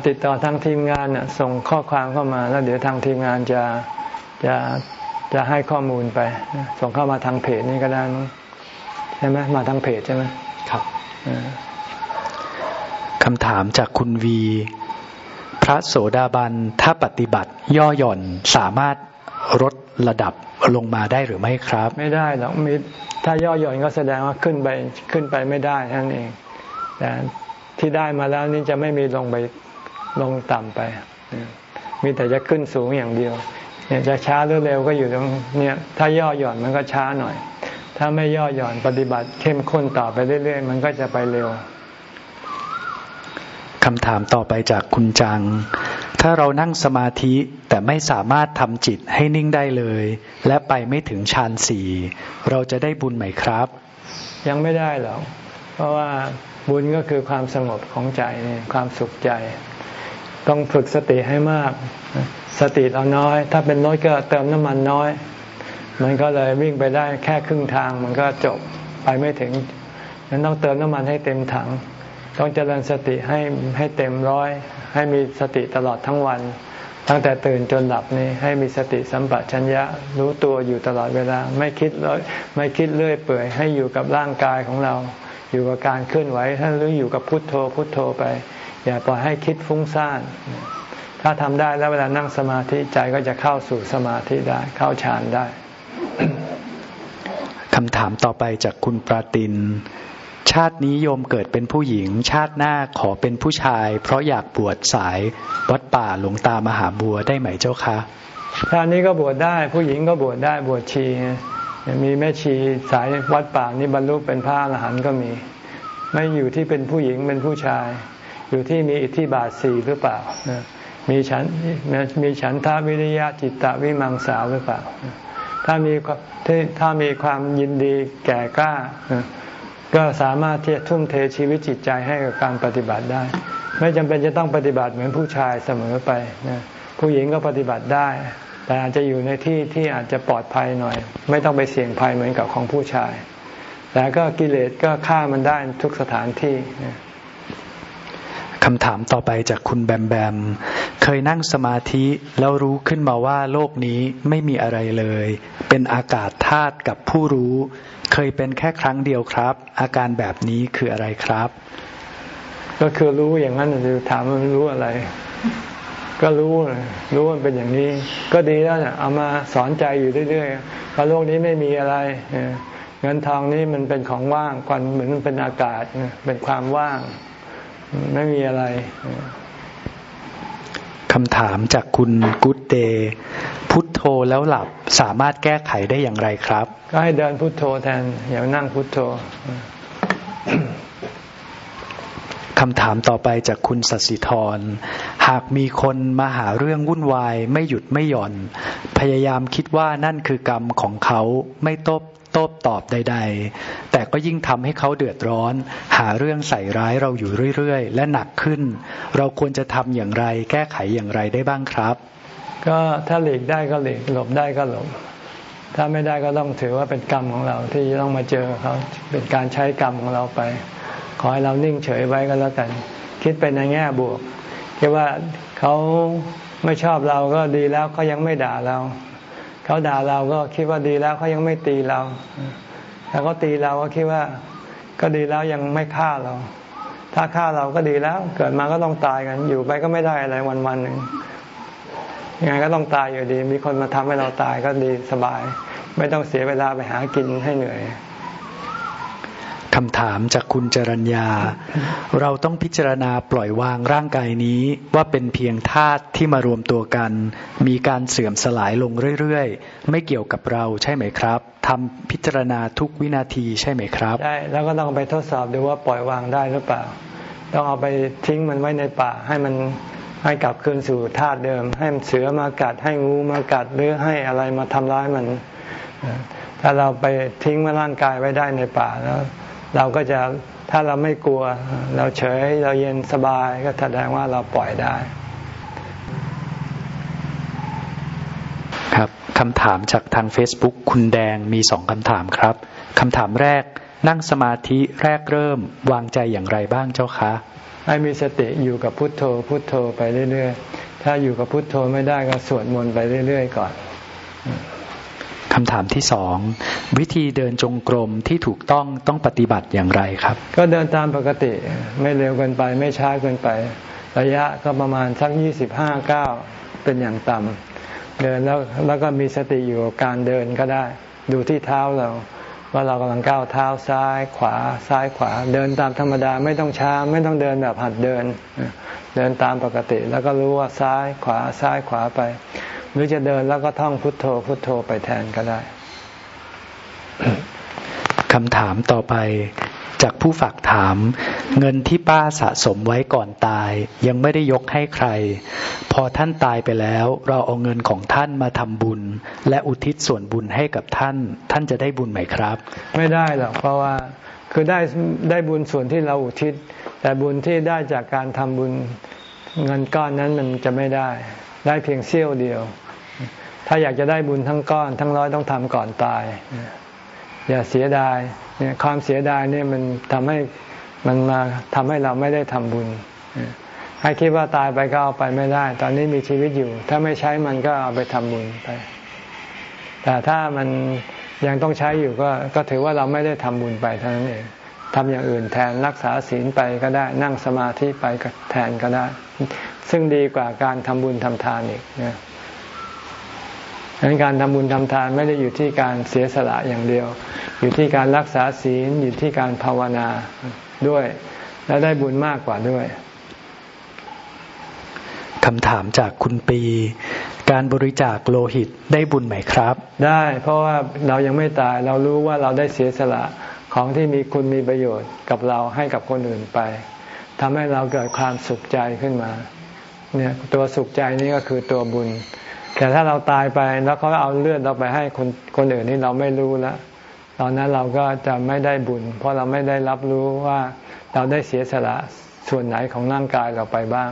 ติดต่อทางทีมงานส่งข้อความเข้ามา แล้วเดี๋ยวทางทีมงานจะจะจะให้ข้อมูลไป ส่งเข้ามาทางเพจนี่ก็ได้มั้งใช่ไหมมาทางเพจใช่ไหมครับคำถามจากคุณวี พระโสดาบันถ้าปฏิบัติย่อหย่อนสามารถลดระดับลงมาได้หรือไม่ครับ ไม่ได้หรอกมีถ้าย่อหย่อนก็แสดงว่าขึ้นไปขึ้นไปไม่ได้ท่านเองแต่ที่ได้มาแล้วนี่จะไม่มีลงไปลงต่ำไป มีแต่จะขึ้นสูงอย่างเดียวเนี่ยจะช้าหรือเร็วก็อยู่ตรงเนี่ยถ้าย่อหย่อนมันก็ช้าหน่อย ถ้าไม่ย่อหย่อนปฏิบัติเข้มข้นต่อไปเรื่อยๆ มันก็จะไปเร็ว คำถามต่อไปจากคุณจัง ถ้าเรานั่งสมาธิแต่ไม่สามารถทำจิตให้นิ่งได้เลย และไปไม่ถึงฌานสี่เราจะได้บุญไหมครับ ยังไม่ได้หรอกเพราะว่าบุญก็คือความสงบของใจความสุขใจ ต้องฝึกสติให้มาก สติเราน้อย ถ้าเป็นรถก็เติมน้ำมันน้อย มันก็เลยวิ่งไปได้แค่ครึ่งทางมันก็จบไปไม่ถึงนั้นต้องเติมน้ำมันให้เต็มถัง ต้องเจริญสติให้ให้เต็มร้อย ให้มีสติตลอดทั้งวัน ตั้งแต่ตื่นจนหลับนี่ให้มีสติสัมปชัญญะรู้ตัวอยู่ตลอดเวลา ไม่คิดเลยไม่คิดเลื่อยเปื่อยให้อยู่กับร่างกายของเรา อยู่กับการเคลื่อนไหวท่านหรืออยู่กับพุทโธพุทโธไป อย่าปล่อยให้คิดฟุ้งซ่านถ้าทำได้แล้วเวลานั่งสมาธิใจก็จะเข้าสู่สมาธิได้ เข้าฌานได้คำถามต่อไปจากคุณปราติน ชาตินี้โยมเกิดเป็นผู้หญิง ชาติหน้าขอเป็นผู้ชาย เพราะอยากบวชสายวัดป่าหลวงตามหาบัวได้ไหมเจ้าคะชาตินี้ก็บวชได้ ผู้หญิงก็บวชได้บวชชีมีแม่ชีสายวัดป่านี่บรรลุเป็นพระอรหันต์ก็มี ไม่อยู่ที่เป็นผู้หญิงเป็นผู้ชาย อยู่ที่มีอิทธิบาทสี่หรือเปล่ามีฉันมีฉันทาวิริยะจิตตวิมังสาหรือเปล่า ถ้ามีถ้ามีความยินดีแก่กล้า ก็สามารถที่จะทุ่มเทชีวิตจิตใจให้กับการปฏิบัติได้ ไม่จำเป็นจะต้องปฏิบัติเหมือนผู้ชายเสมอไปนะผู้หญิงก็ปฏิบัติได้ แต่อาจจะอยู่ในที่ที่อาจจะปลอดภัยหน่อย ไม่ต้องไปเสี่ยงภัยเหมือนกับของผู้ชายแต่ก็กิเลสก็ฆ่ามันได้ทุกสถานที่ คำถามต่อไปจากคุณแบมแบม เคยนั่งสมาธิแล้วรู้ขึ้นมาว่าโลกนี้ไม่มีอะไรเลย เป็นอากาศธาตุกับผู้รู้ เคยเป็นแค่ครั้งเดียวครับ อาการแบบนี้คืออะไรครับ ก็คือรู้อย่างนั้นจะถามมันรู้อะไร ก็รู้รู้มันเป็นอย่างนี้ ก็ดีแล้วเนี่ยเอามาสอนใจอยู่เรื่อยๆว่าโลกนี้ไม่มีอะไรเงินทองนี้มันเป็นของว่างควันเหมือนเป็นอากาศเป็นความว่าง ไม่มีอะไรคำถามจากคุณกุ๊ดเดย์พุทโธแล้วหลับสามารถแก้ไขได้อย่างไรครับ ก็ให้เดินพุทโธแทนอย่านั่งพุทโธคำถามต่อไปจากคุณสัสิธร หากมีคนมาหาเรื่องวุ่นวายไม่หยุดไม่หย่อน พยายามคิดว่านั่นคือกรรมของเขาไม่ตบ โต้ตอบใด ๆ แต่ก็ยิ่งทำให้เขาเดือดร้อน หาเรื่องใส่ร้ายเราอยู่เรื่อยๆ และหนักขึ้น เราควรจะทำอย่างไร แก้ไขอย่างไรได้บ้างครับ ก็ถ้าหลีกได้ก็หลีกหลบได้ก็หลบ ถ้าไม่ได้ก็ต้องถือว่าเป็นกรรมของเราที่ต้องมาเจอเขาเป็นการใช้กรรมของเราไป ขอให้เรานิ่งเฉยไว้ก็แล้วกัน คิดไปในแง่บวกคิดว่าเขาไม่ชอบเราก็ดีแล้วเขายังไม่ด่าเรา เขาด่าเราก็คิดว่าดีแล้วเขายังไม่ตีเราถ้าเขาตีเราก็คิดว่า ก็ดีแล้วยังไม่ฆ่าเรา ถ้าฆ่าเราก็ดีแล้ว เกิดมาก็ต้องตายกัน อยู่ไปก็ไม่ได้อะไรวันวันหนึ่งยังไงก็ต้องตายอยู่ดี มีคนมาทำให้เราตายก็ดีสบาย ไม่ต้องเสียเวลาไปหากินให้เหนื่อย คำถามจากคุณจรัญญา เราต้องพิจารณาปล่อยวางร่างกายนี้ว่าเป็นเพียงธาตุที่มารวมตัวกัน มีการเสื่อมสลายลงเรื่อยๆ ไม่เกี่ยวกับเราใช่ไหมครับทำพิจารณาทุกวินาทีใช่ไหมครับใช่แล้วก็ต้องไปทดสอบดูว่าปล่อยวางได้หรือเปล่า ต้องเอาไปทิ้งมันไว้ในป่าให้มันให้กลับคืนสู่ธาตุเดิม ให้เสือมากัดให้งูมากัดหรือให้อะไรมาทำร้ายมัน ถ้าเราไปทิ้งมร่างกายไว้ได้ในป่าแล้ว เราก็จะถ้าเราไม่กลัว เราเฉยเราเย็นสบายก็แสดงว่าเราปล่อยได้ ครับคำถามจากทาง Facebook คุณแดงมีสองคำถามครับคำถามแรกนั่งสมาธิแรกเริ่มวางใจอย่างไรบ้างเจ้าคะให้มีสติอยู่กับพุทโธ พุทโธไปเรื่อยๆ ถ้าอยู่กับพุทโธไม่ได้ก็สวดมนต์ไปเรื่อยๆ ก่อน คำถามที่สองวิธีเดินจงกรมที่ถูกต้องต้องปฏิบัติอย่างไรครับ ก็เดินตามปกติไม่เร็วเกินไปไม่ช้าเกินไป ระยะก็ประมาณสักยี่สิบห้าเก้าเป็นอย่างต่ำเดินแล้วแล้วก็มีสติอยู่กับการเดินก็ได้ ดูที่เท้าเรา ว่าเรากำลังก้าวเท้าซ้ายขวาซ้ายขวา เดินตามธรรมดาไม่ต้องช้าไม่ต้องเดินแบบหัดเดิน เดินตามปกติ แล้วก็รู้ว่าซ้ายขวาซ้ายขวาไป หรือจะเดินแล้วก็ท่องพุทโธพุทโธไปแทนก็ได้คำถามต่อไปจากผู้ฝากถาม เงินที่ป้าสะสมไว้ก่อนตาย ยังไม่ได้ยกให้ใคร พอท่านตายไปแล้ว เราเอาเงินของท่านมาทำบุญ และอุทิศส่วนบุญให้กับท่าน ท่านจะได้บุญไหมครับ ไม่ได้หรอกเพราะว่าคือได้ได้บุญส่วนที่เราอุทิศ แต่บุญที่ได้จากการทำบุญเงินก้อนนั้นมันจะไม่ได้ ได้เพียงเสี้ยวเดียว ถ้าอยากจะได้บุญทั้งก้อน ทั้งร้อยต้องทำก่อนตาย อย่าเสียดายเนี่ยความเสียดายเนี่ยมันทำให้มันมาทำให้เราไม่ได้ทำบุญให้คิดว่าตายไปก็เอาไปไม่ได้ ตอนนี้มีชีวิตอยู่ ถ้าไม่ใช้มันก็เอาไปทำบุญไป แต่ถ้ามันยังต้องใช้อยู่ก็ก็ถือว่าเราไม่ได้ทำบุญไปเท่านั้นเองทำอย่างอื่นแทนรักษาศีลไปก็ได้ นั่งสมาธิไปแทนก็ได้ ซึ่งดีกว่าการทำบุญทำทานอีกนะดังนั้นการทำบุญทำทานไม่ได้อยู่ที่การเสียสละอย่างเดียว อยู่ที่การรักษาศีลอยู่ที่การภาวนาด้วย และได้บุญมากกว่าด้วยคำถามจากคุณปี การบริจาคโลหิตได้บุญไหมครับ ได้เพราะว่าเรายังไม่ตายเรารู้ว่าเราได้เสียสละของที่มีคุณมีประโยชน์กับเราให้กับคนอื่นไปทำให้เราเกิดความสุขใจขึ้นมา เนี่ยตัวสุขใจนี่ก็คือตัวบุญ แต่ถ้าเราตายไปแล้วเขาเอาเลือดเราไปให้คนคนอื่นนี่เราไม่รู้แล้วตอนนั้นเราก็จะไม่ได้บุญ เพราะเราไม่ได้รับรู้ว่าเราได้เสียสละส่วนไหนของร่างกายเราไปบ้าง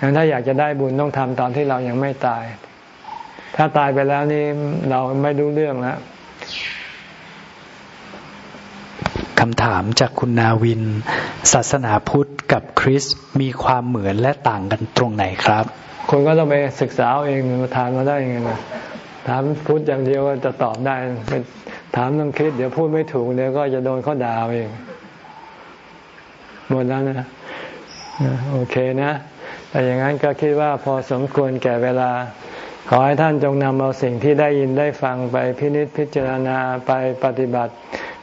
งั้นถ้าอยากจะได้บุญต้องทำตอนที่เรายังไม่ตาย ถ้าตายไปแล้วนี่เราไม่รู้เรื่องแล้ว คำถามจากคุณนาวิน ศาสนาพุทธกับคริสมีความเหมือนและต่างกันตรงไหนครับคนก็ต้องไปศึกษาเองมาถามมาได้ยังไงนะถามพุทธอย่างเดียวจะตอบได้ไปถามต้องคิด เดี๋ยวพูดไม่ถูกเดี๋ยวก็จะโดนเขาด่าเองหมดแล้วนะโอเคนะแต่อย่างนั้นก็คิดว่าพอสมควรแก่เวลา ขอให้ท่านจงนำเอาสิ่งที่ได้ยินได้ฟังไปพินิจพิจารณาไปปฏิบัติ